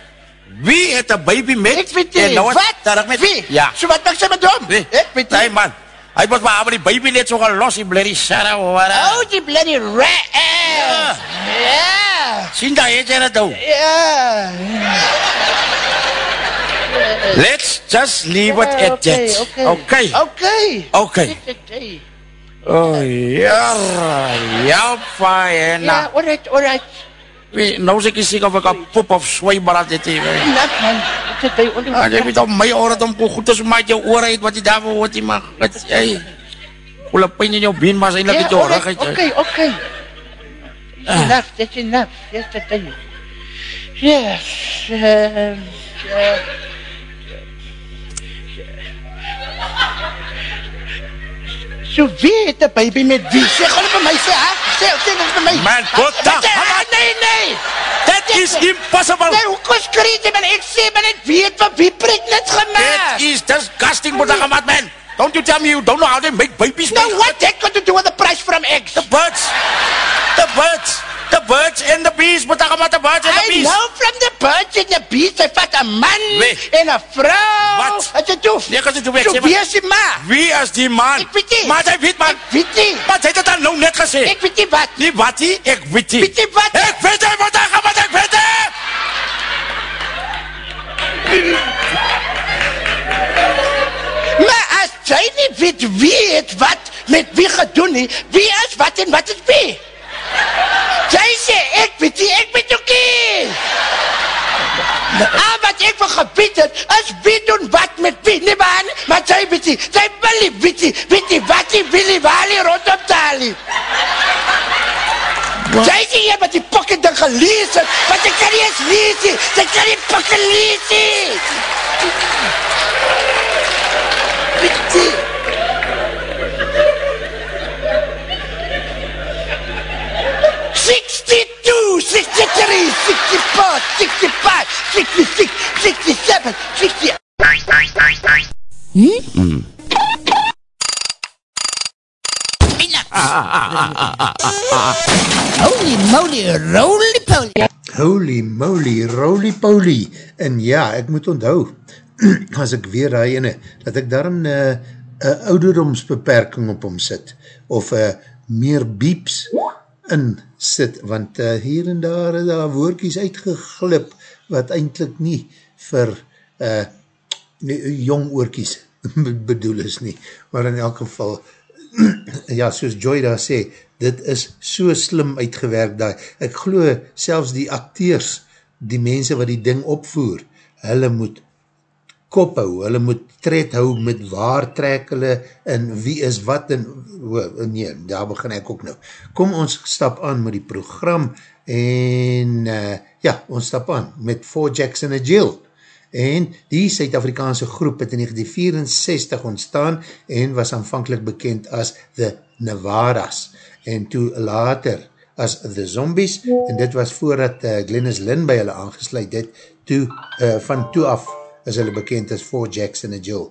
Wie het 'n baby met? Ek weet en nie. nou het Wat? terug met Wie? Ja. So wat sy met hom? Nee. Ek weet Nee nie. man. Hy moet maar maar die baby net so gelos, die blerrie Sarah hoor. Oh, die bloody rat. Ja. Ja. Sien daar, het jy dit nou. Ja. Let's just leave it at okay, that. okay. Okay. Okay. Okay. Okay. Oh, ja. Ja, fine. Ja, alright, alright. Wie, nou is ek nie seker of ek 'n pop of swaibarat het hier. Enough, man. Dit is onder. Ah, jy weet op my ore dan kom goed as my jou ore het wat jy daarvoor hoor jy mag. Wat jy. Hoe pyn in jou been maar Ja, dit jou alright, rug uit. Okay, okay. That's enough, that's enough. Yes, that is. Yes. Um, uh, So wie het 'n baby met wie? Sê gou vir my sê, hè? Sê, sê dit vir my. Man, wat ah, Nee, nee. That is impossible. Nee, hoe kos skree jy man? Ek sê man, ek weet van wie pregnant That gemaak. is disgusting, Mutagamat man. Don't you tell me you don't know how they make babies. Now man. what that got to do with the price from eggs? The birds. The birds. The birds and the bees, Mutagamat, the birds and the I bees. know from the birds and the bees, hy vat 'n man Wie? en 'n vrou. Wat? Het jy toe? Nee, weet, So sê maar. wie is die ma? Wie is die man? Ek weet nie. Maar hy weet man. Ek weet nie. Maar hy het dan nou net gesê. Ek weet nie wat. Nie wat nie, ek weet nie. Weet jy wat? Ek weet nie wat ek wat ek weet nie. Jy nie weet wie het wat met wie gedoen nie, wie is wat en wat is wie? Jy sê ek weet nie, ek weet ook nie. Ah, wat ek van gebied het, is wie doen wat met wie, nie man? Maar jy weet nie, jy wil nie weet nie, weet nie wat die wil nie, waar nie rondom talie. Jy sê jy met die pocket ding gelees het, want ek kan nie eens lees nie, jy kan nie pocket lees nie. Weet jy? Sixty-two, sixty-three, sixty-four, sixty-five, sixty-six, sixty-seven, sixty. Holy moly, roly poly. Holy moly, roly poly. En ja, ek moet onthou, as ek weer die ene, dat ek daarom een uh, ouderdomsbeperking op hom sit, of uh, meer beeps in sit, want uh, hier en daar is daar woordkies uitgeglip, wat eindelijk nie vir uh, jong oorkies bedoel is nie, maar in elk geval, ja, soos Joy daar sê, dit is so slim uitgewerk daar. Ek glo selfs die acteurs, die mense wat die ding opvoer, hulle moet kop hou, hulle moet tred hou met waar trek hulle en wie is wat en, o, nee, daar begin ek ook nou. Kom ons stap aan met die program en uh, ja, ons stap aan met Four Jacks in a Jail. En die Suid-Afrikaanse groep het in 1964 ontstaan en was aanvankelijk bekend as The Nevadas en toe later as The Zombies. En dit was voordat uh, Glennis Lynn by hulle aangesluit het, toe, uh, van toe af is hulle bekend as Four Jacks in a Jill.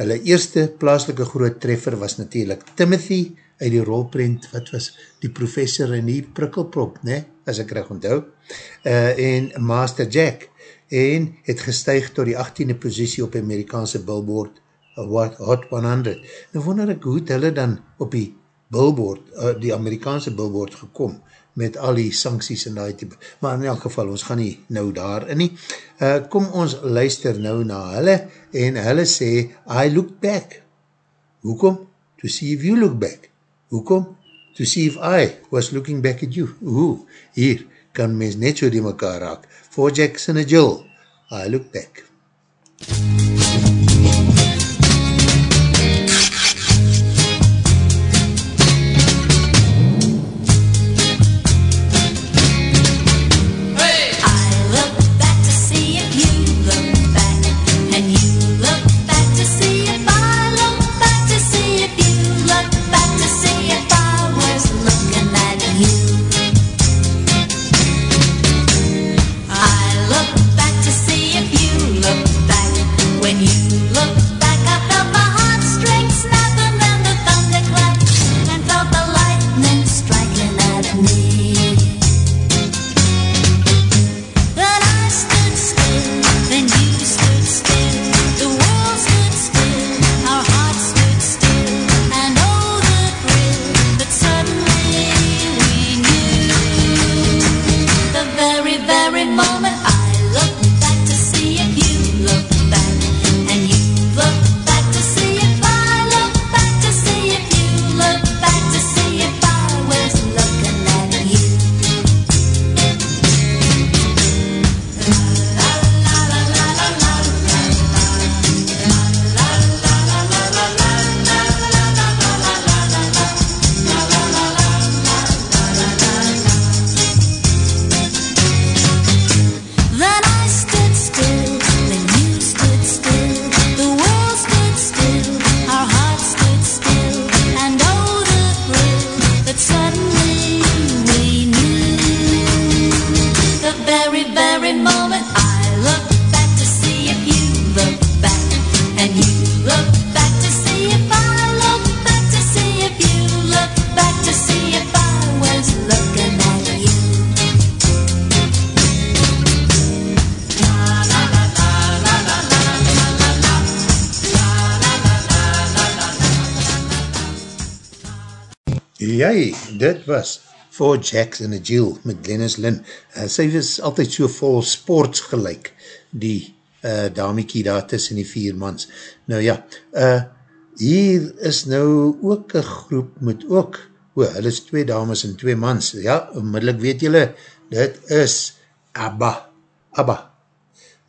Hulle eerste plaaslike groot treffer was natuurlijk Timothy uit die rolprint, wat was die professor in die prikkelprop, ne? as ek reg onthou, uh, en Master Jack, en het gestuig tot die 18e positie op Amerikaanse billboard uh, Hot 100. Nou wonder ek hoe het hulle dan op die billboard, uh, die Amerikaanse billboard gekom, met al die sancties en die type, maar in elk geval, ons gaan nie nou daar in nie. Uh, kom ons luister nou na hulle, en hulle sê, I look back. Hoekom? To see if you look back. Hoekom? To see if I was looking back at you. Hoe? Hier kan mens net so die mekaar raak. For Jackson en Jill, I look back. I dit was Four Jacks in a Jill met Glennis Lynn. Uh, sy was altyd so vol sports gelijk, die uh, damiekie daar tussen die vier mans. Nou ja, uh, hier is nou ook een groep met ook, o, hulle is twee dames en twee mans. Ja, onmiddellik weet julle, dit is ABBA. ABBA.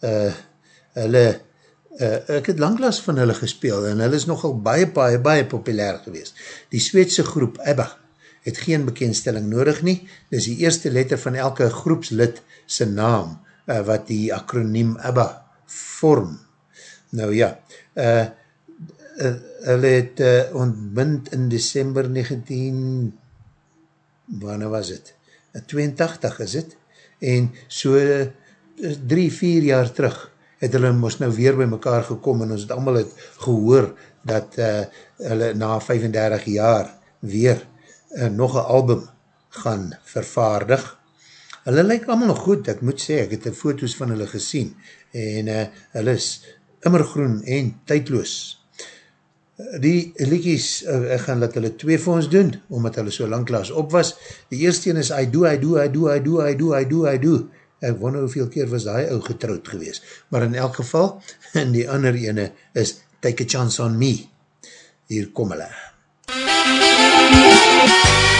Uh, hulle, uh, ek het langlas van hulle gespeel en hulle is nogal baie, baie, baie populair geweest. Die Zweedse groep ABBA het geen bekendstelling nodig nie, dis die eerste letter van elke groepslid sy naam, uh, wat die akroniem ABBA vorm. Nou ja, uh, uh, hulle het uh, ontbind in december 19 wanneer was het? 82 is het, en so uh, drie, vier jaar terug het hulle moes nou weer by mekaar gekom en ons het allemaal het gehoor dat uh, hulle na 35 jaar weer uh, nog een album gaan vervaardig. Hulle lyk allemaal nog goed, ek moet sê, ek het die foto's van hulle gesien en uh, hulle is immergroen en tydloos. Die liedjies, uh, ek gaan laat hulle twee vir ons doen, omdat hulle so lang klaas op was. Die eerste een is I do, I do, I do, I do, I do, I do, I do. Ek wonder hoeveel keer was die ou getrouwd gewees. Maar in elk geval, en die ander ene is Take a Chance on Me. Hier kom hulle. I Bye.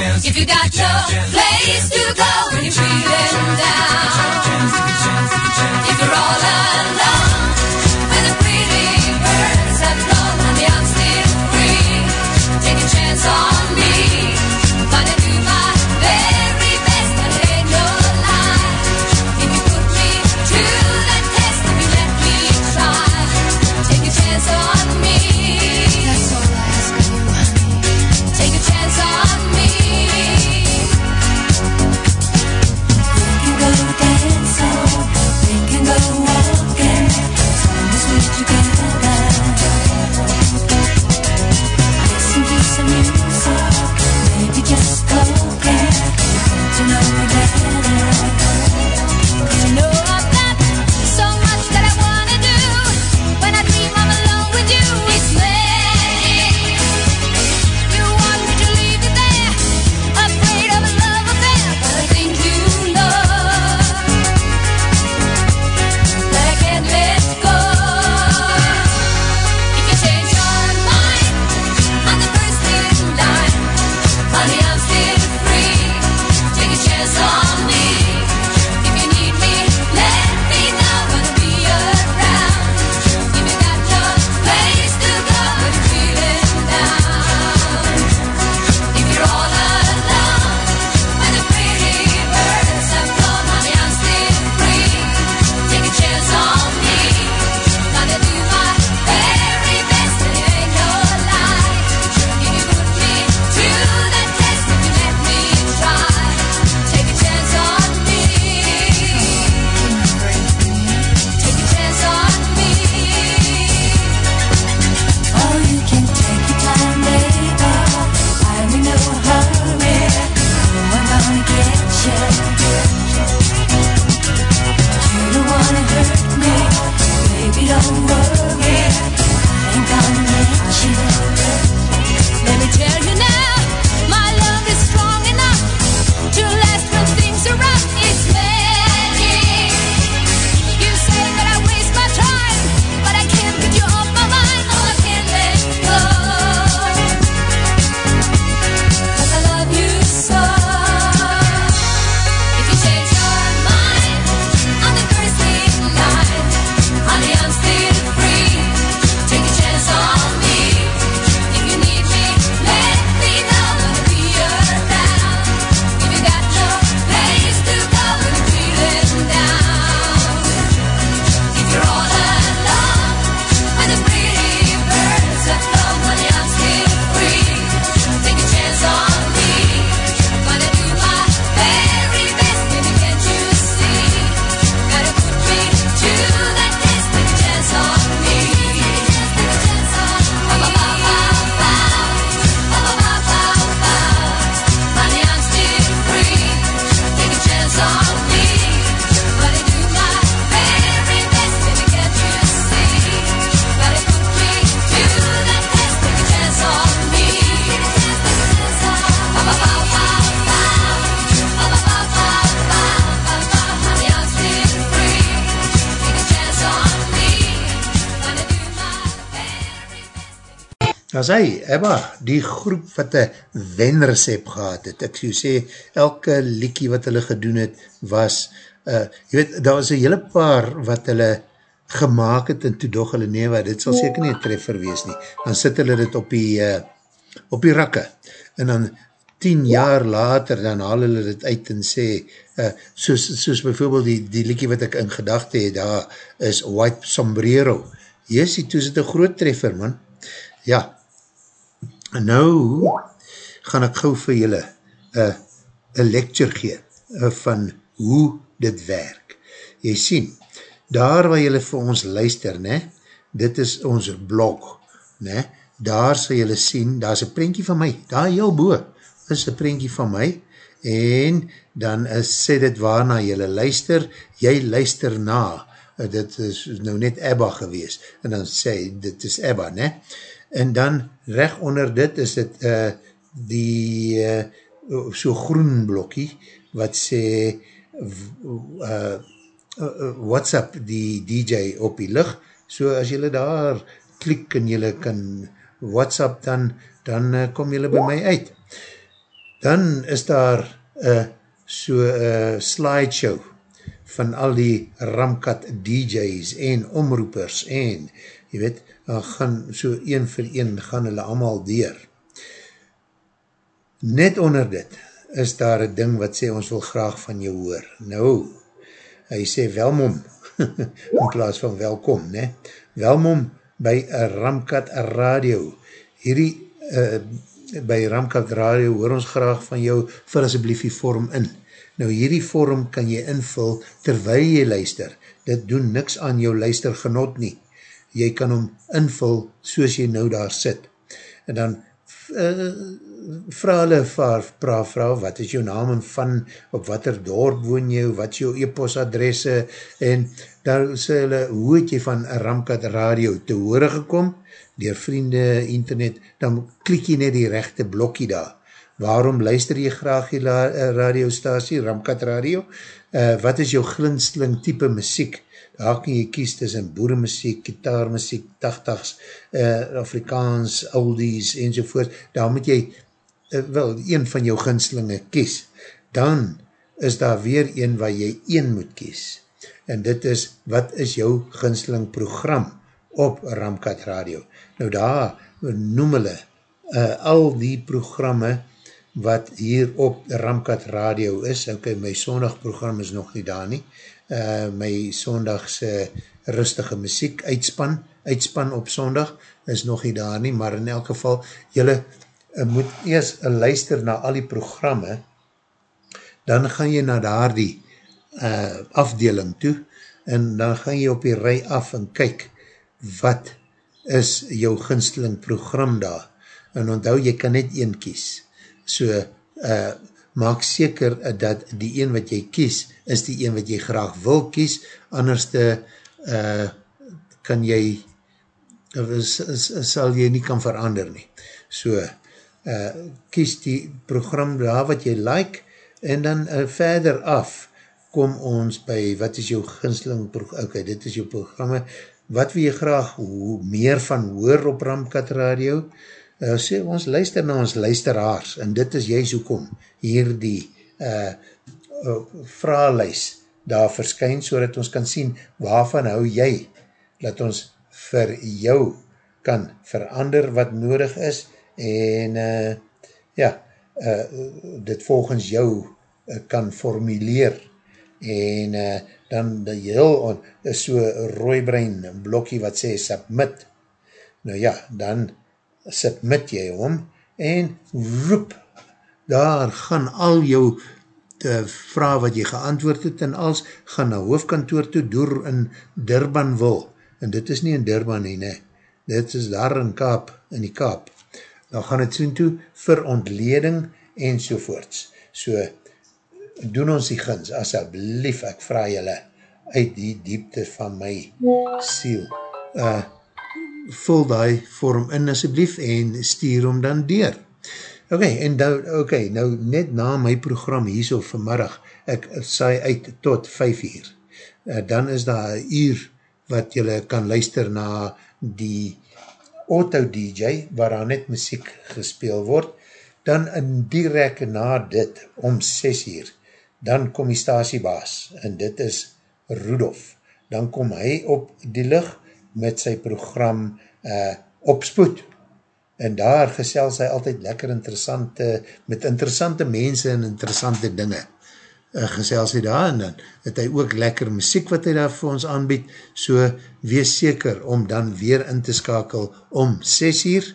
If you got no place to go when you're feeling down. If you're all alone when the pretty birds have flown and the I'm still free, take a chance on. was hy, Ebba, die groep wat een wenrecept gehad het. Ek so sê, elke liekie wat hulle gedoen het, was, uh, jy weet, daar was een hele paar wat hulle gemaakt het en toe dog hulle nee, wat dit sal seker nie treffer wees nie. Dan sit hulle dit op die, uh, op die rakke en dan 10 jaar later, dan haal hulle dit uit en sê, uh, soos, soos bijvoorbeeld die, die liekie wat ek in gedachte het, daar is White Sombrero. Jesie, toe is dit een groot treffer man. Ja, Nou gaan ek gauw vir julle uh, een uh, lecture gee uh, van hoe dit werk. Jy sien, daar waar julle vir ons luister, ne, dit is ons blog, ne, daar sal julle sien, daar is een prentje van my, daar heel boe is een prentje van my, en dan is, sê dit waarna julle luister, jy luister na, uh, dit is nou net Ebba gewees, en dan sê, dit is Ebba, ne, en dan recht onder dit is dit uh, eh, die uh, so groen blokkie wat sê uh, WhatsApp die DJ op die licht, so as jylle daar klik en jylle kan WhatsApp dan, dan kom jylle by my uit. Dan is daar uh, so uh, slideshow van al die Ramkat DJ's en omroepers en, jy weet, dan gaan so een vir een gaan hulle allemaal deur. Net onder dit is daar een ding wat sê ons wil graag van jou hoor. Nou, hy sê welmom, in plaas van welkom, ne? welmom by Ramkat Radio. Hierdie, uh, by Ramkat Radio hoor ons graag van jou, vul asjeblief die vorm in. Nou hierdie vorm kan jy invul terwyl jy luister. Dit doen niks aan jou luistergenot nie. Jy kan hom invul soos jy nou daar sit. En dan uh, vraag hulle vir pra vrou, wat is jou naam en van, op wat er dorp woon jy, wat is jou e-postadresse, en dan sê hulle, hoe het jy van Ramkat Radio te hore gekom, dier vriende, internet, dan klik jy net die rechte blokkie daar. Waarom luister jy graag die eh, radiostasie, Ramkat Radio? Uh, wat is jou glinsteling type muziek? Daar kan jy kies tussen boeremuziek, gitaarmuziek, 80s, uh, Afrikaans, oldies enzovoort. Daar moet jy uh, wel een van jou ginslinge kies. Dan is daar weer een waar jy een moet kies. En dit is, wat is jou ginsling program op Ramkat Radio? Nou daar noem hulle uh, al die programme wat hier op Ramkat Radio is, ok, my sondagprogram is nog nie daar nie, uh, my sondagse rustige muziek uitspan, uitspan op sondag is nog nie daar nie, maar in elk geval, jylle uh, moet eers uh, luister na al die programme, dan gaan jy na daar die uh, afdeling toe, en dan gaan jy op die rij af en kyk, wat is jou ginsteling program daar, en onthou, jy kan net een kies, so, uh, maak seker dat die een wat jy kies, is die een wat jy graag wil kies, anders te, uh, kan jy, uh, s- s- sal jy nie kan verander nie. So, uh, kies die program daar wat jy like, en dan uh, verder af, kom ons by, wat is jou ginsling, ok, dit is jou programme, wat wil jy graag hoe, meer van hoor op Ramkat Radio, uh, sê ons luister na ons luisteraars, en dit is juist hoekom hier die uh, uh, vraaglijs daar verskyn, so dat ons kan sien, waarvan hou jy, dat ons vir jou kan verander wat nodig is, en uh, ja, uh, dit volgens jou uh, kan formuleer, en uh, dan die heel on, is so rooibrein blokkie wat sê submit, nou ja, dan submit jy hom, en roep, daar gaan al jou te vraag wat jy geantwoord het, en als gaan na hoofdkantoor toe, door in Durban wil, en dit is nie in Durban nie, nee. dit is daar in Kaap, in die Kaap, dan gaan het soen toe vir ontleding en sovoorts. So, doen ons die gins, asjeblief, ek vraag julle, uit die diepte van my siel, uh, vul die vorm in asjeblief, en stuur hom dan deur. Ok, en nou, okay, nou net na my program hier so vanmiddag, ek saai uit tot 5 uur, uh, dan is daar een uur wat julle kan luister na die auto DJ, waar daar net muziek gespeel word, dan in direct na dit, om 6 uur, dan kom die stasiebaas, en dit is Rudolf, dan kom hy op die licht, met sy program uh, Opspoed, en daar gesels hy altyd lekker interessante, met interessante mense en interessante dinge, uh, gesels hy daar, en dan het hy ook lekker muziek wat hy daar vir ons aanbied, so wees seker om dan weer in te skakel om 6 uur,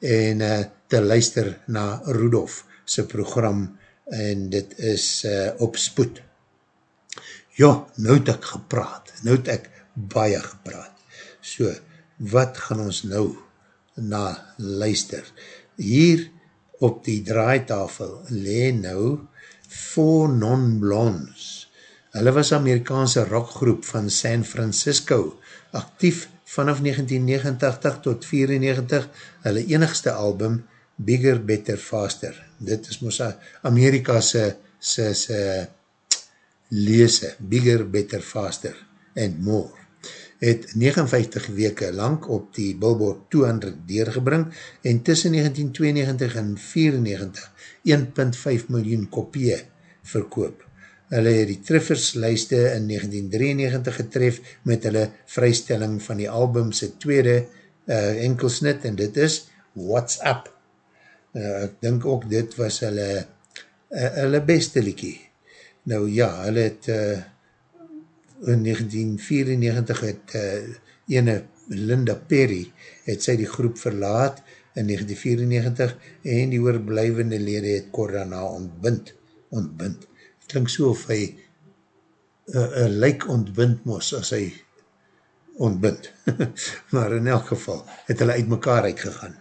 en uh, te luister na Rudolf sy program, en dit is uh, op spoed. Ja, nou het ek gepraat, nou het ek baie gepraat. So, wat gaan ons nou na luister? Hier op die draaitafel le nou Four Non-Blondes. Hulle was Amerikaanse rockgroep van San Francisco, actief vanaf 1989 tot 94, hulle enigste album Bigger, Better, Faster. Dit is mos Amerika se, se, se Leese, Bigger, Better, Faster and More het 59 weke lang op die Billboard 200 deurgebring en tussen 1992 en 94 1.5 miljoen kopie verkoop. Hulle het die trefferslijste in 1993 getref met hulle vrystelling van die albumse tweede uh, enkelsnit en dit is What's Up. Uh, ek dink ook dit was hulle, uh, hulle beste liekie. Nou ja, hulle het uh, in 1994 het uh, ene Linda Perry het sy die groep verlaat in 1994 en die oorblijvende lede het kort daarna ontbind. ontbind. Het klink so of hy een uh, uh, lijk ontbind moes as hy ontbind. maar in elk geval het hulle uit mekaar uitgegaan.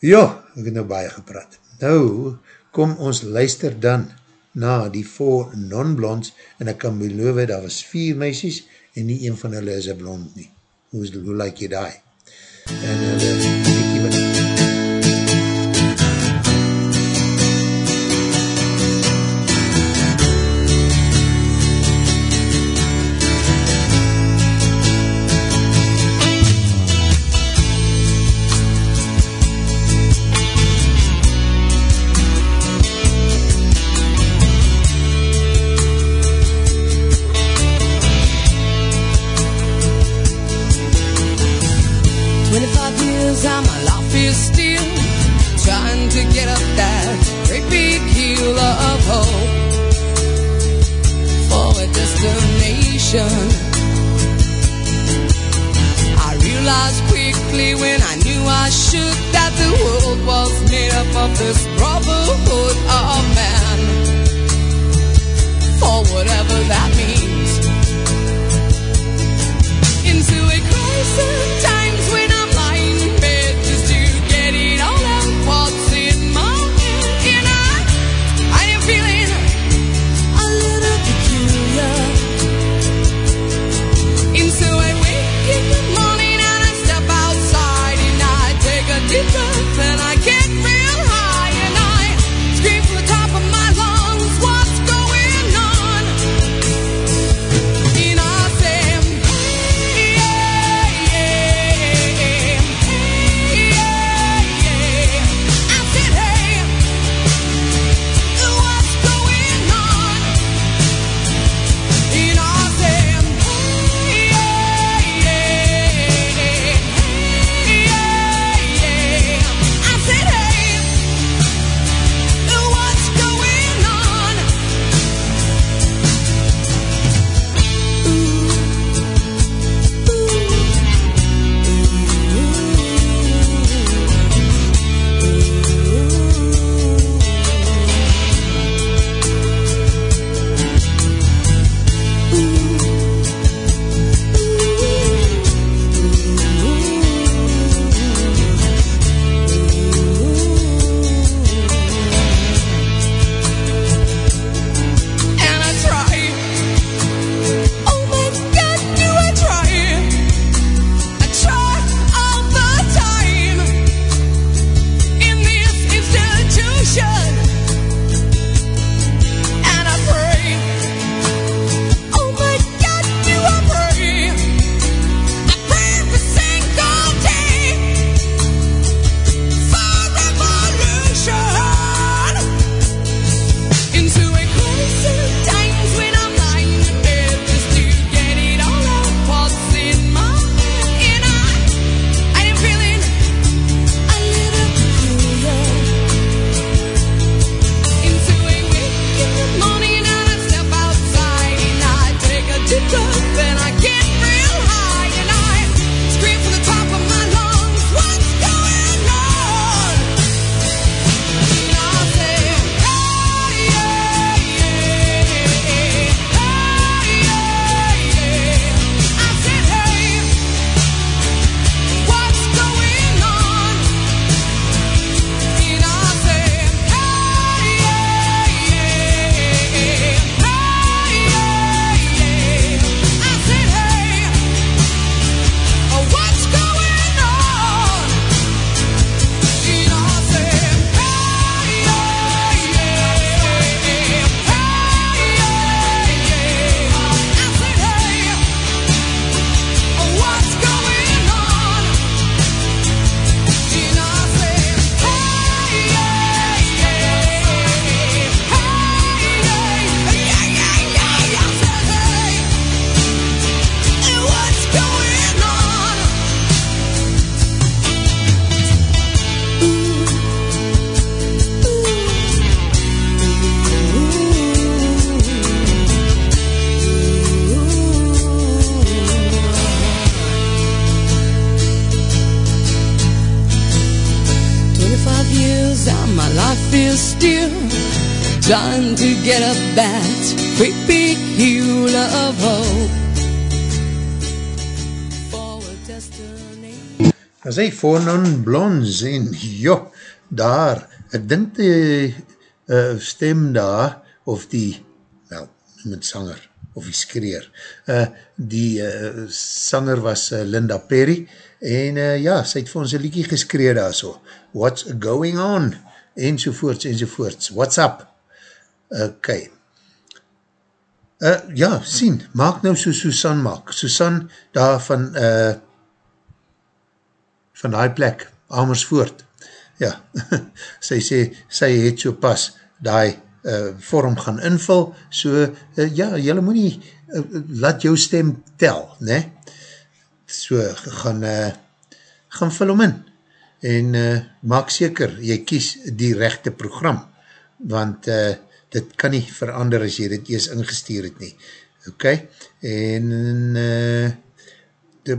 Ja, ek het nou baie gepraat. Nou, kom ons luister dan na die four non-blonds en ek kan beloof, daar was vier meisies en nie een van hulle is een blond nie. Hoe, hoe like jy die? En hulle, ek hy Fonon Blons en jo, daar, ek dink die uh, stem daar, of die, wel, met sanger, of die skreer, uh, die uh, sanger was uh, Linda Perry, en uh, ja, sy het vir ons een liekie geskreer daar so, what's going on, enzovoorts, enzovoorts, what's up, ok, uh, ja, sien, maak nou so Susan maak, Susan daar van, uh, van die plek, Amersfoort. Ja, sy sê, sy het so pas die uh, vorm gaan invul, so uh, ja, jylle moet nie, uh, laat jou stem tel, ne? So, gaan, uh, gaan vul om in, en uh, maak seker, jy kies die rechte program, want uh, dit kan nie verander as jy dit eers ingestuur het nie. Ok, en uh,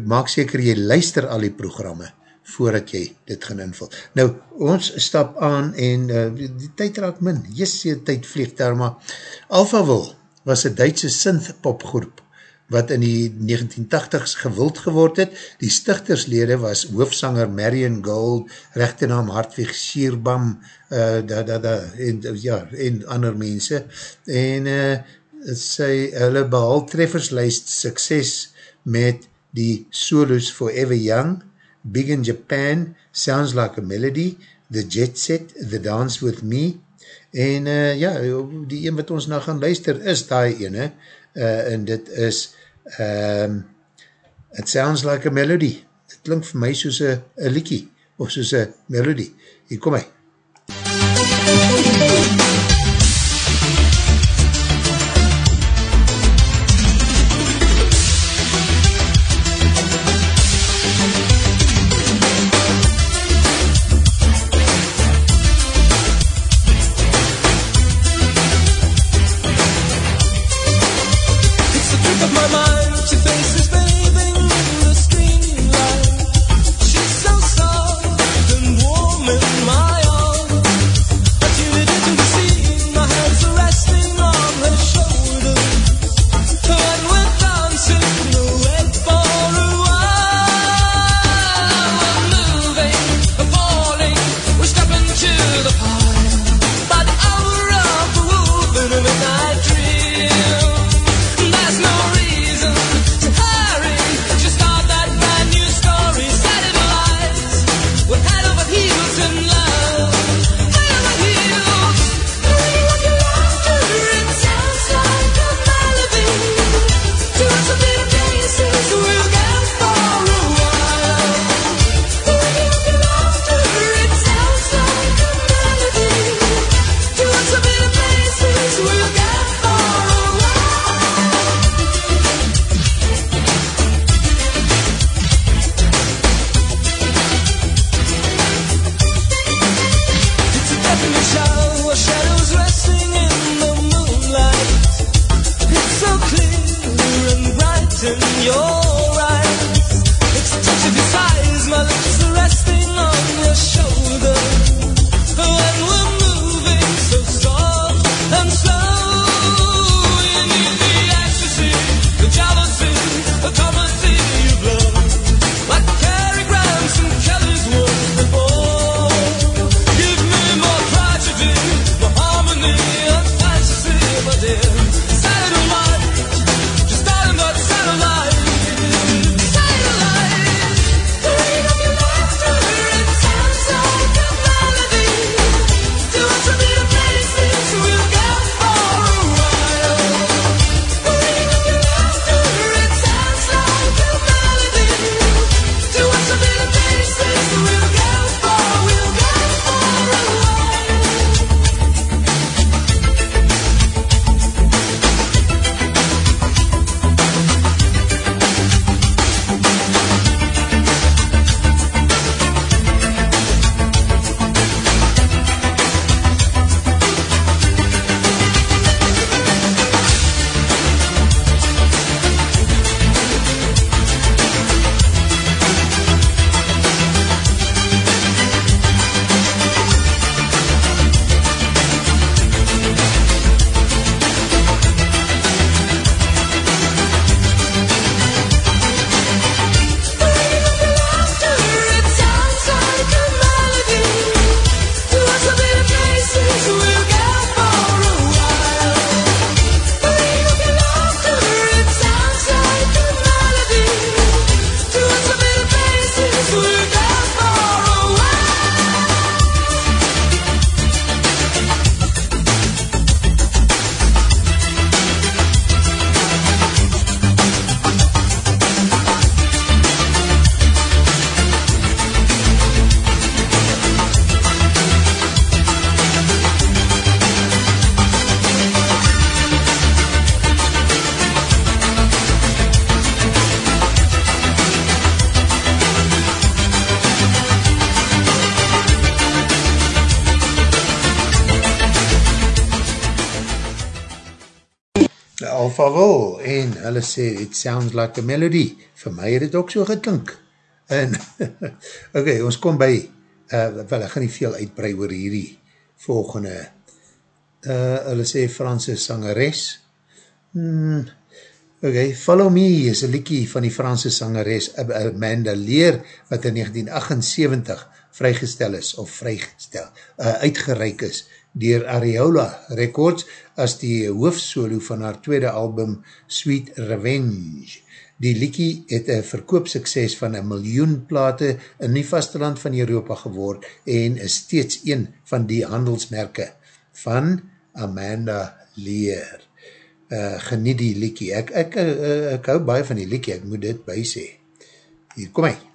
maak seker jy luister al die programme, voordat jy dit gaan invul. Nou, ons stap aan en uh, die, tyd raak min, jes, die tyd vlieg daar, maar Alphaville was een Duitse synth-popgroep wat in die 1980s gewild geword het. Die stichterslede was hoofsanger Marion Gold, rechte naam Hartwig Schierbam, uh, da, da, da, en, ja, en ander mense. En uh, sy, hulle behal trefferslijst sukses met die solos Forever Young, Big in Japan, Sounds Like a Melody, The Jet Set, The Dance With Me, en uh, ja, die een wat ons nou gaan luister is die ene, uh, en dit is um, It Sounds Like a Melody. Het klink vir my soos een liekie, of soos een melody. Hier kom hy. MUZIEK Alpha Will, en hulle sê, it sounds like a melody, vir my het het ook so geklink. En, ok, ons kom by, uh, wel, ek gaan nie veel uitbrei oor hierdie volgende, uh, hulle sê Franse sangeres, hmm, ok, Follow Me is een liekie van die Franse sangeres Amanda Leer, wat in 1978 vrygestel is, of vrygestel, uh, uitgereik is, dier Ariola Records as die hoofdsolo van haar tweede album Sweet Revenge. Die liekie het een verkoopsukses van een miljoen plate in die vasteland van Europa geword en is steeds een van die handelsmerke van Amanda Lear. Uh, geniet die liekie. Ek, ek, ek, ek hou baie van die liekie, ek moet dit bysê. Hier, kom hy.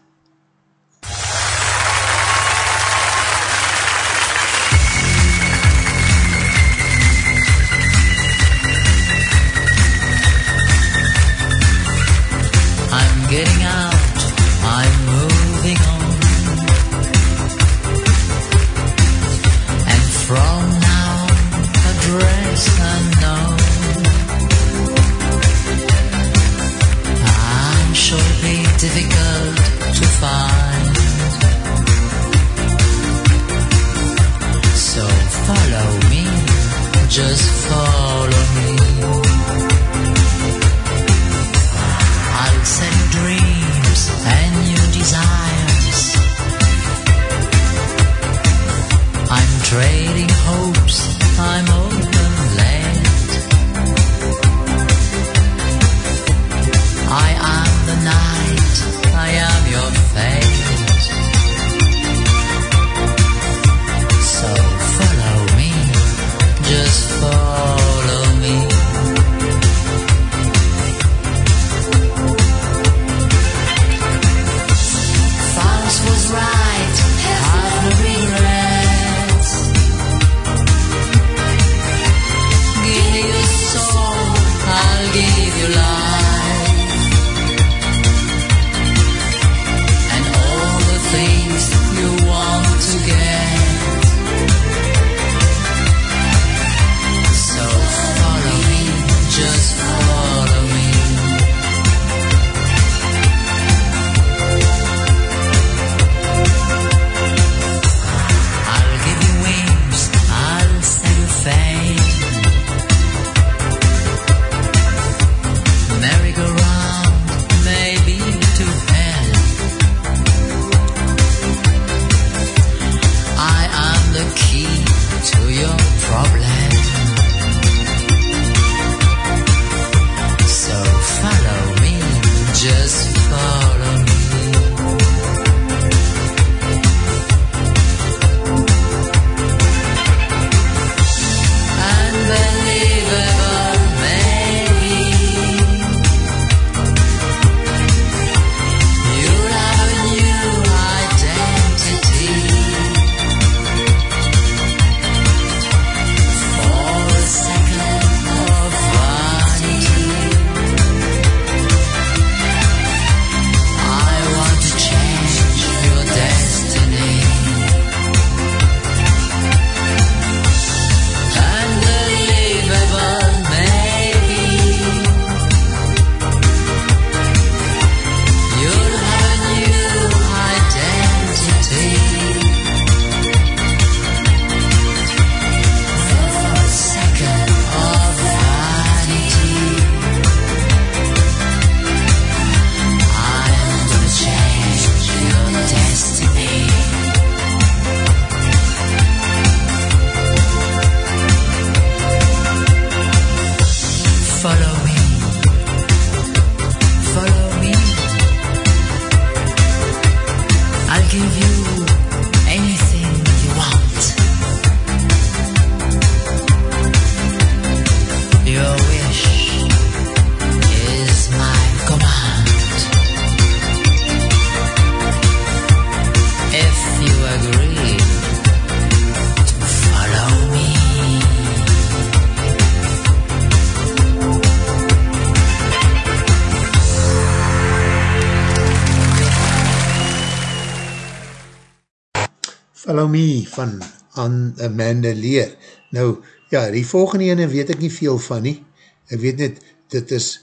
Van An Amanda Leer. Nou, ja, die volgende ene weet ek nie veel van nie. ek weet net, dit is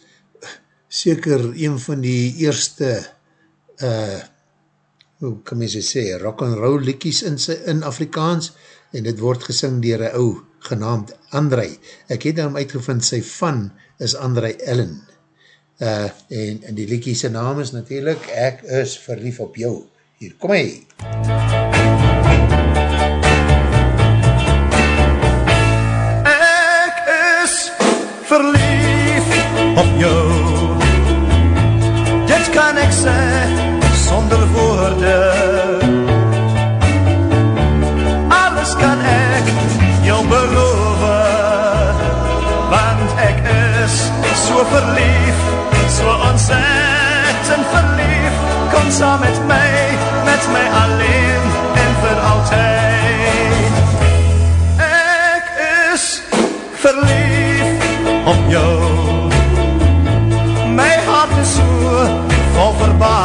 seker een van die eerste uh, hoe kan mens het sê, rock and roll liekies in, in Afrikaans, en dit word gesing dier een ou genaamd André. Ek het daarom uitgevind, sy van is André Ellen. Uh, en, en die liekie sy naam is natuurlijk, ek is verlief op jou. Hier, kom hy. Ek op jou. Dit kan ek sê sonder woorde Alles kan ek jou beloof Want ek is so verlief So ontzettend verlief Kom saam met my, met my alleen en vir altyd Ek is verlief op jou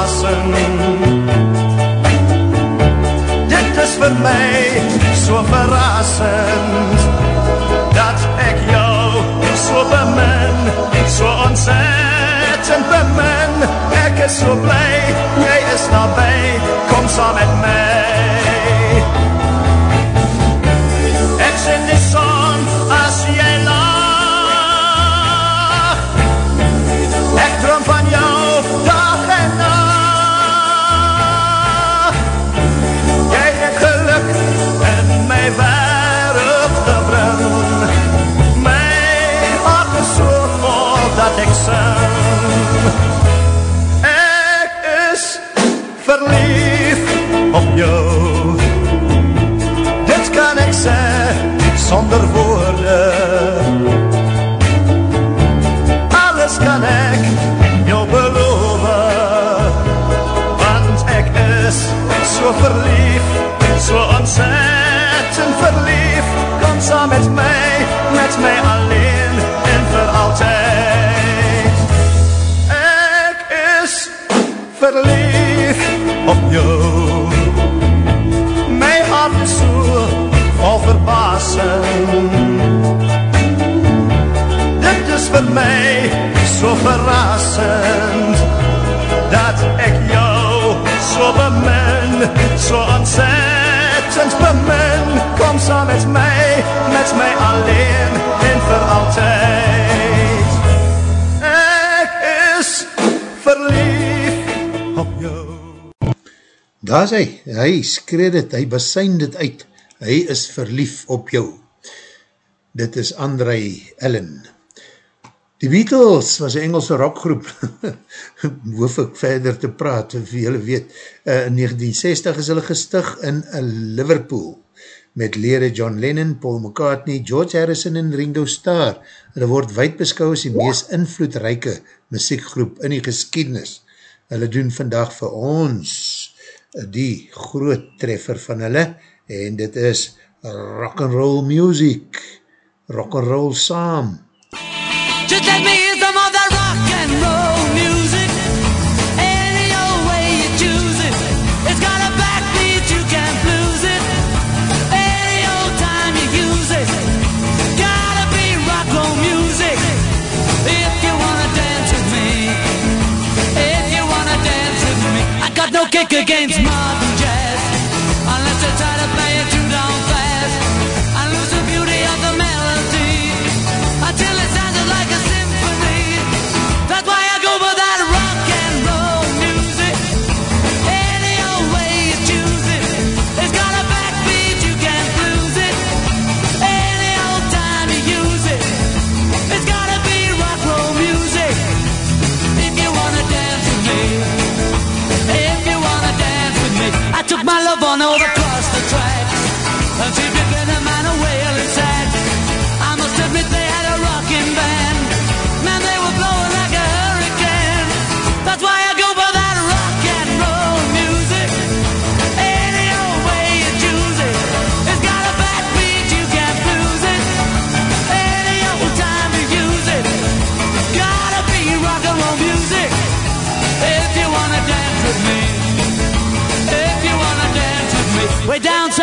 verbasing Dit is vir my so verrassend Dat ek jou so bemin So ontzettend bemin. Ek is so bly, jy is nabij Kom saam met my Ek sien die son as jy lag Ek droom van sonder woorde Alles kan ek jou beloof Want ek is so verlief So ontzettend verlief Kom saam met my, met my alleen is vir my so verrassend Dat ek jou so bemin So ontzettend bemin. Kom saam met my, met my alleen en vir altyd Ek is verlief op jou. Daar is hy, hy skree dit, hy basijn dit uit, hy is verlief op jou. Dit is André Ellen. Die Beatles was een Engelse rockgroep, hoef ek verder te praat, wie julle weet, uh, in 1960 is hulle gestig in Liverpool, met lede John Lennon, Paul McCartney, George Harrison en Ringo Starr. Hulle word wijd beskou as die meest invloedrijke muziekgroep in die geschiedenis. Hulle doen vandag vir ons die groot treffer van hulle en dit is rock and roll music rock and roll saam Just let me hear some of that rock and roll music. Any old way you choose it. It's got a backbeat, you lose it. Any old time you use it. Gotta be music. If you wanna dance with me. If you wanna dance with me. I got no kick against modern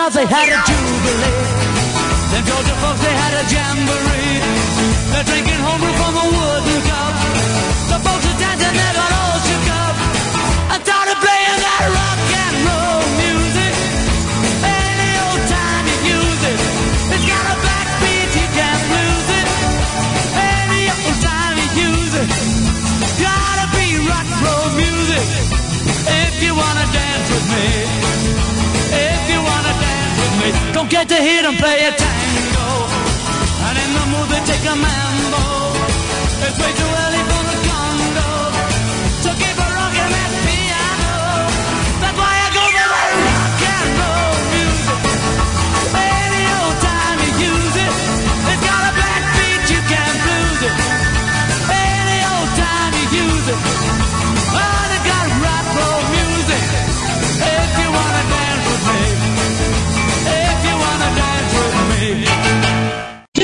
Way they had a jubilee. Them Georgia folks they had a jamboree. They're drinking get to hear them play a tango. And in the mood they take a mambo. It's way too early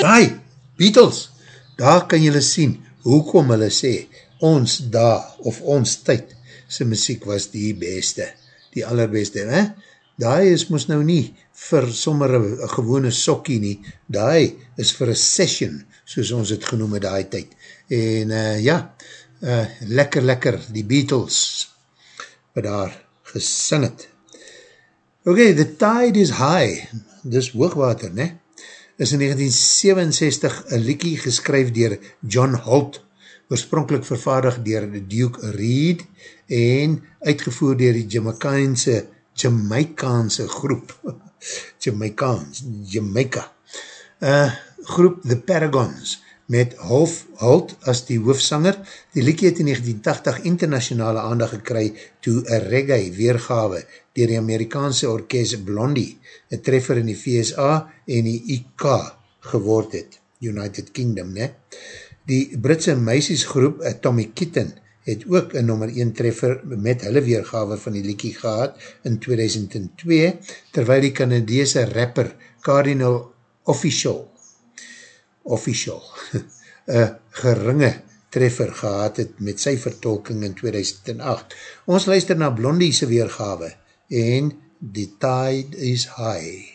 Hi, Beatles, daar kan julle sien, hoekom hulle sê, ons daar, of ons tyd, sy muziek was die beste, die allerbeste, hè? Daai is moes nou nie vir sommer een gewone sokkie nie, daai is vir een session, soos ons het genoem het daai tyd. En uh, ja, uh, lekker lekker, die Beatles, wat daar gesing het. Ok, The Tide is High, dis hoogwater, ne? Is in 1967 een liekie geskryf dier John Holt, oorspronkelijk vervaardig dier Duke Reed en uitgevoer dier die Jamaicaanse Jamaicaanse groep Jamaicaans, Jamaica uh, groep The Paragons met Hof Holt as die hoofsanger. Die liekie het in 1980 internationale aandag gekry toe een reggae weergawe dier die Amerikaanse orkest Blondie, een treffer in die VSA en die IK geword het, United Kingdom, ne? Die Britse meisiesgroep Tommy Kitten het ook een nummer 1 treffer met hulle weergawe van die liekie gehad in 2002, terwyl die Canadese rapper Cardinal Official official, een geringe treffer gehad het met sy vertolking in 2008. Ons luister na Blondie se weergawe en The Tide is High.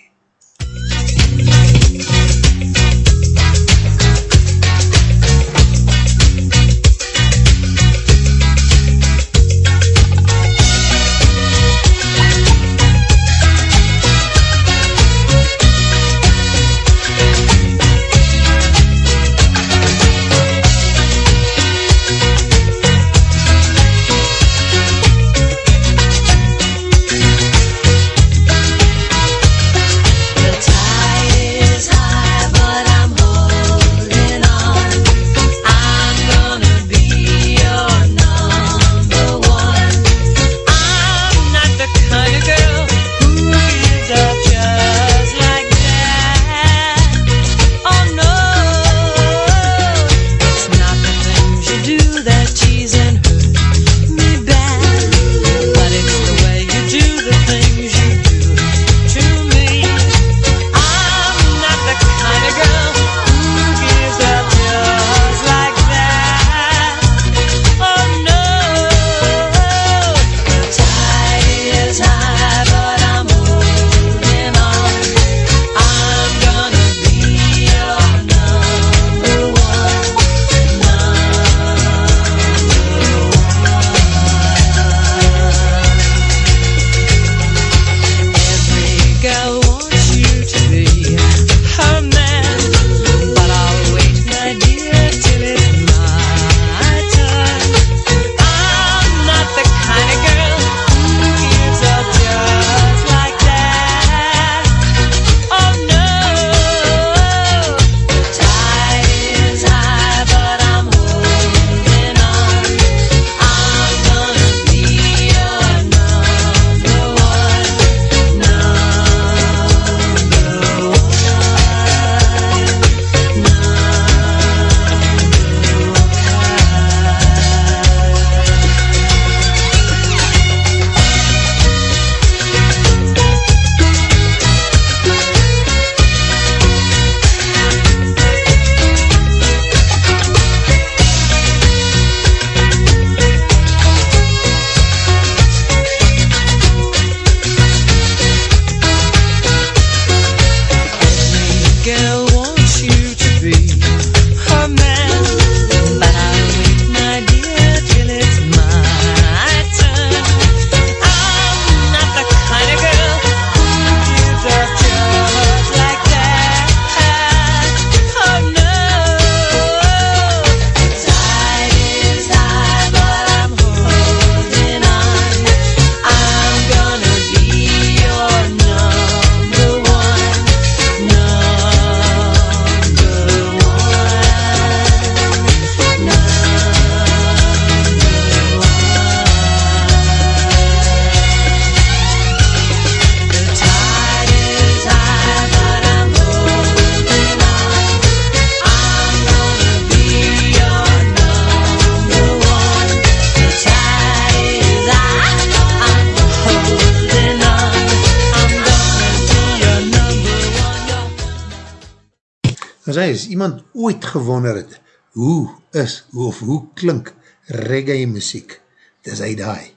Gewonder het, hoe is, of hoe klink reggae muziek, dis hy daai.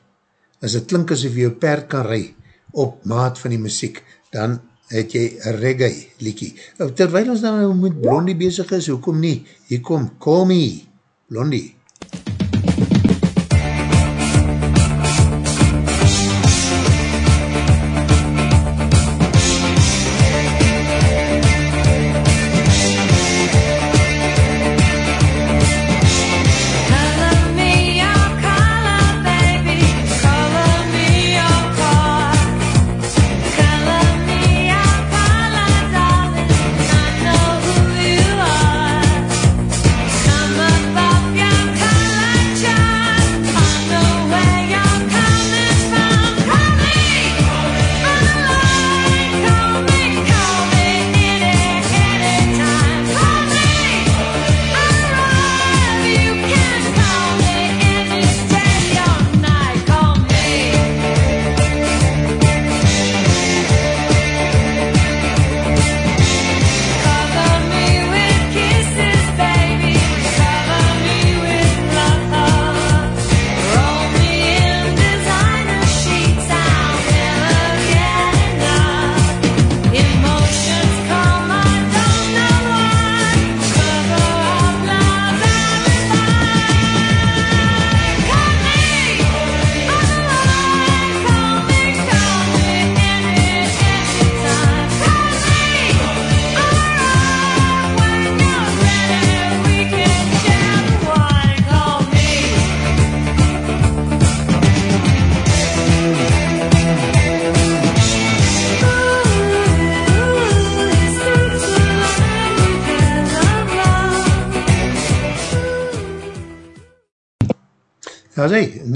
As het klink asof jy per kan rij op maat van die muziek, dan het jy reggae liekie. Terwijl ons nou met Blondie bezig is, hoekom nie? Hier kom, call me, Blondie. Color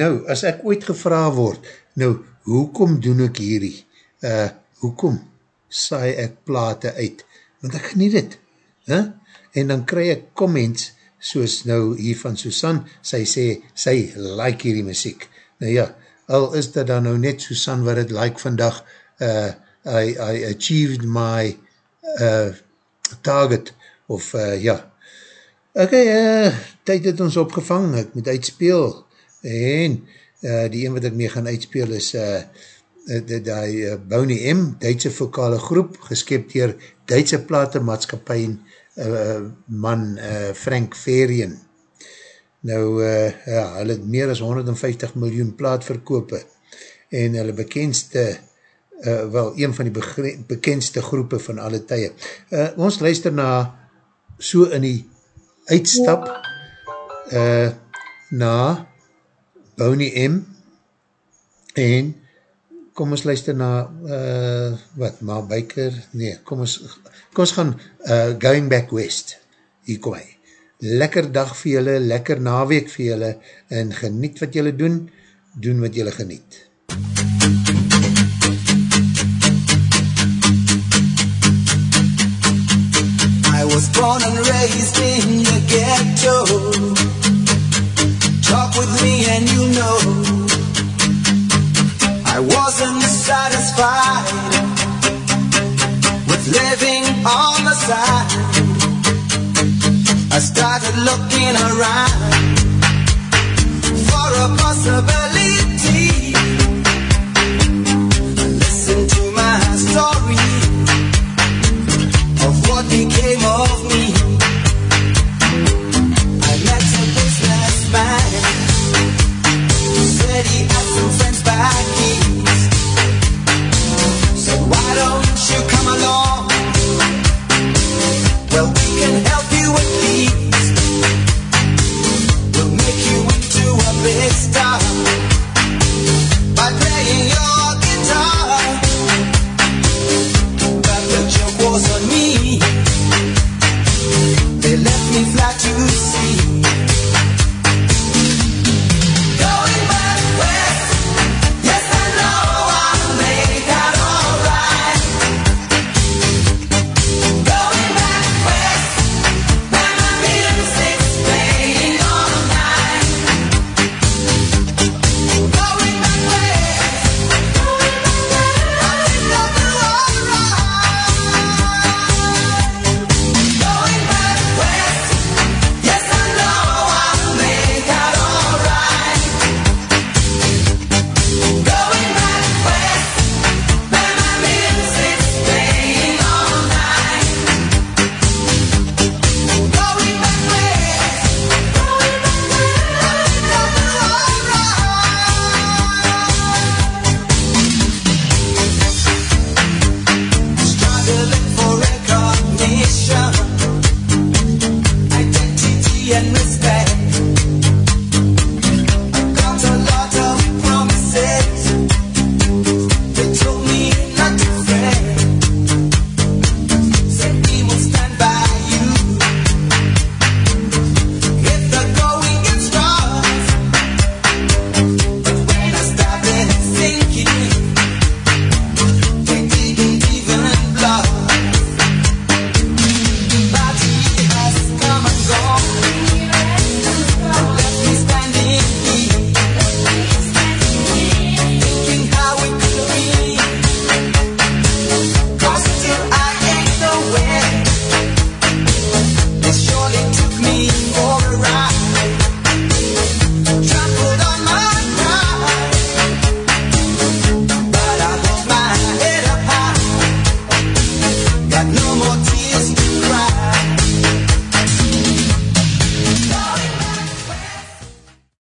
nou, as ek ooit gevra word, nou, hoekom doen ek hierdie? Uh, hoekom saai ek plate uit? Want ek geniet het. Huh? En dan kry ek comments, soos nou hier van Susan, sy sê, sy like hierdie muziek. Nou ja, al is dit dan nou net Susan wat het like vandag, uh, I, I achieved my uh, target, of uh, ja, Ok, uh, tyd het ons opgevang, ek moet uitspeel, en uh, die een wat ek mee gaan uitspeel is uh, die, uh, Boney M, Duitse vokale groep, geskept dier Duitse platemaatskapie uh, man uh, Frank Ferien. Nou, uh, ja, hulle het meer as 150 miljoen plaat verkope, en hulle bekendste, uh, wel, een van die bekendste groepe van alle tye. Uh, ons luister na so in die uitstap uh, na Boney M. En kom ons luister na uh, wat, Ma Baker? Nee, kom ons, kom ons gaan uh, Going Back West. Hier kom hy. Lekker dag vir julle, lekker naweek vir julle en geniet wat julle doen. Doen wat julle geniet. I was born and raised in the ghetto. Talk with me and you know I wasn't satisfied with living on the side. I started looking around for a possibility. Listen to my story of what became of me. Daddy, asked some friends back here.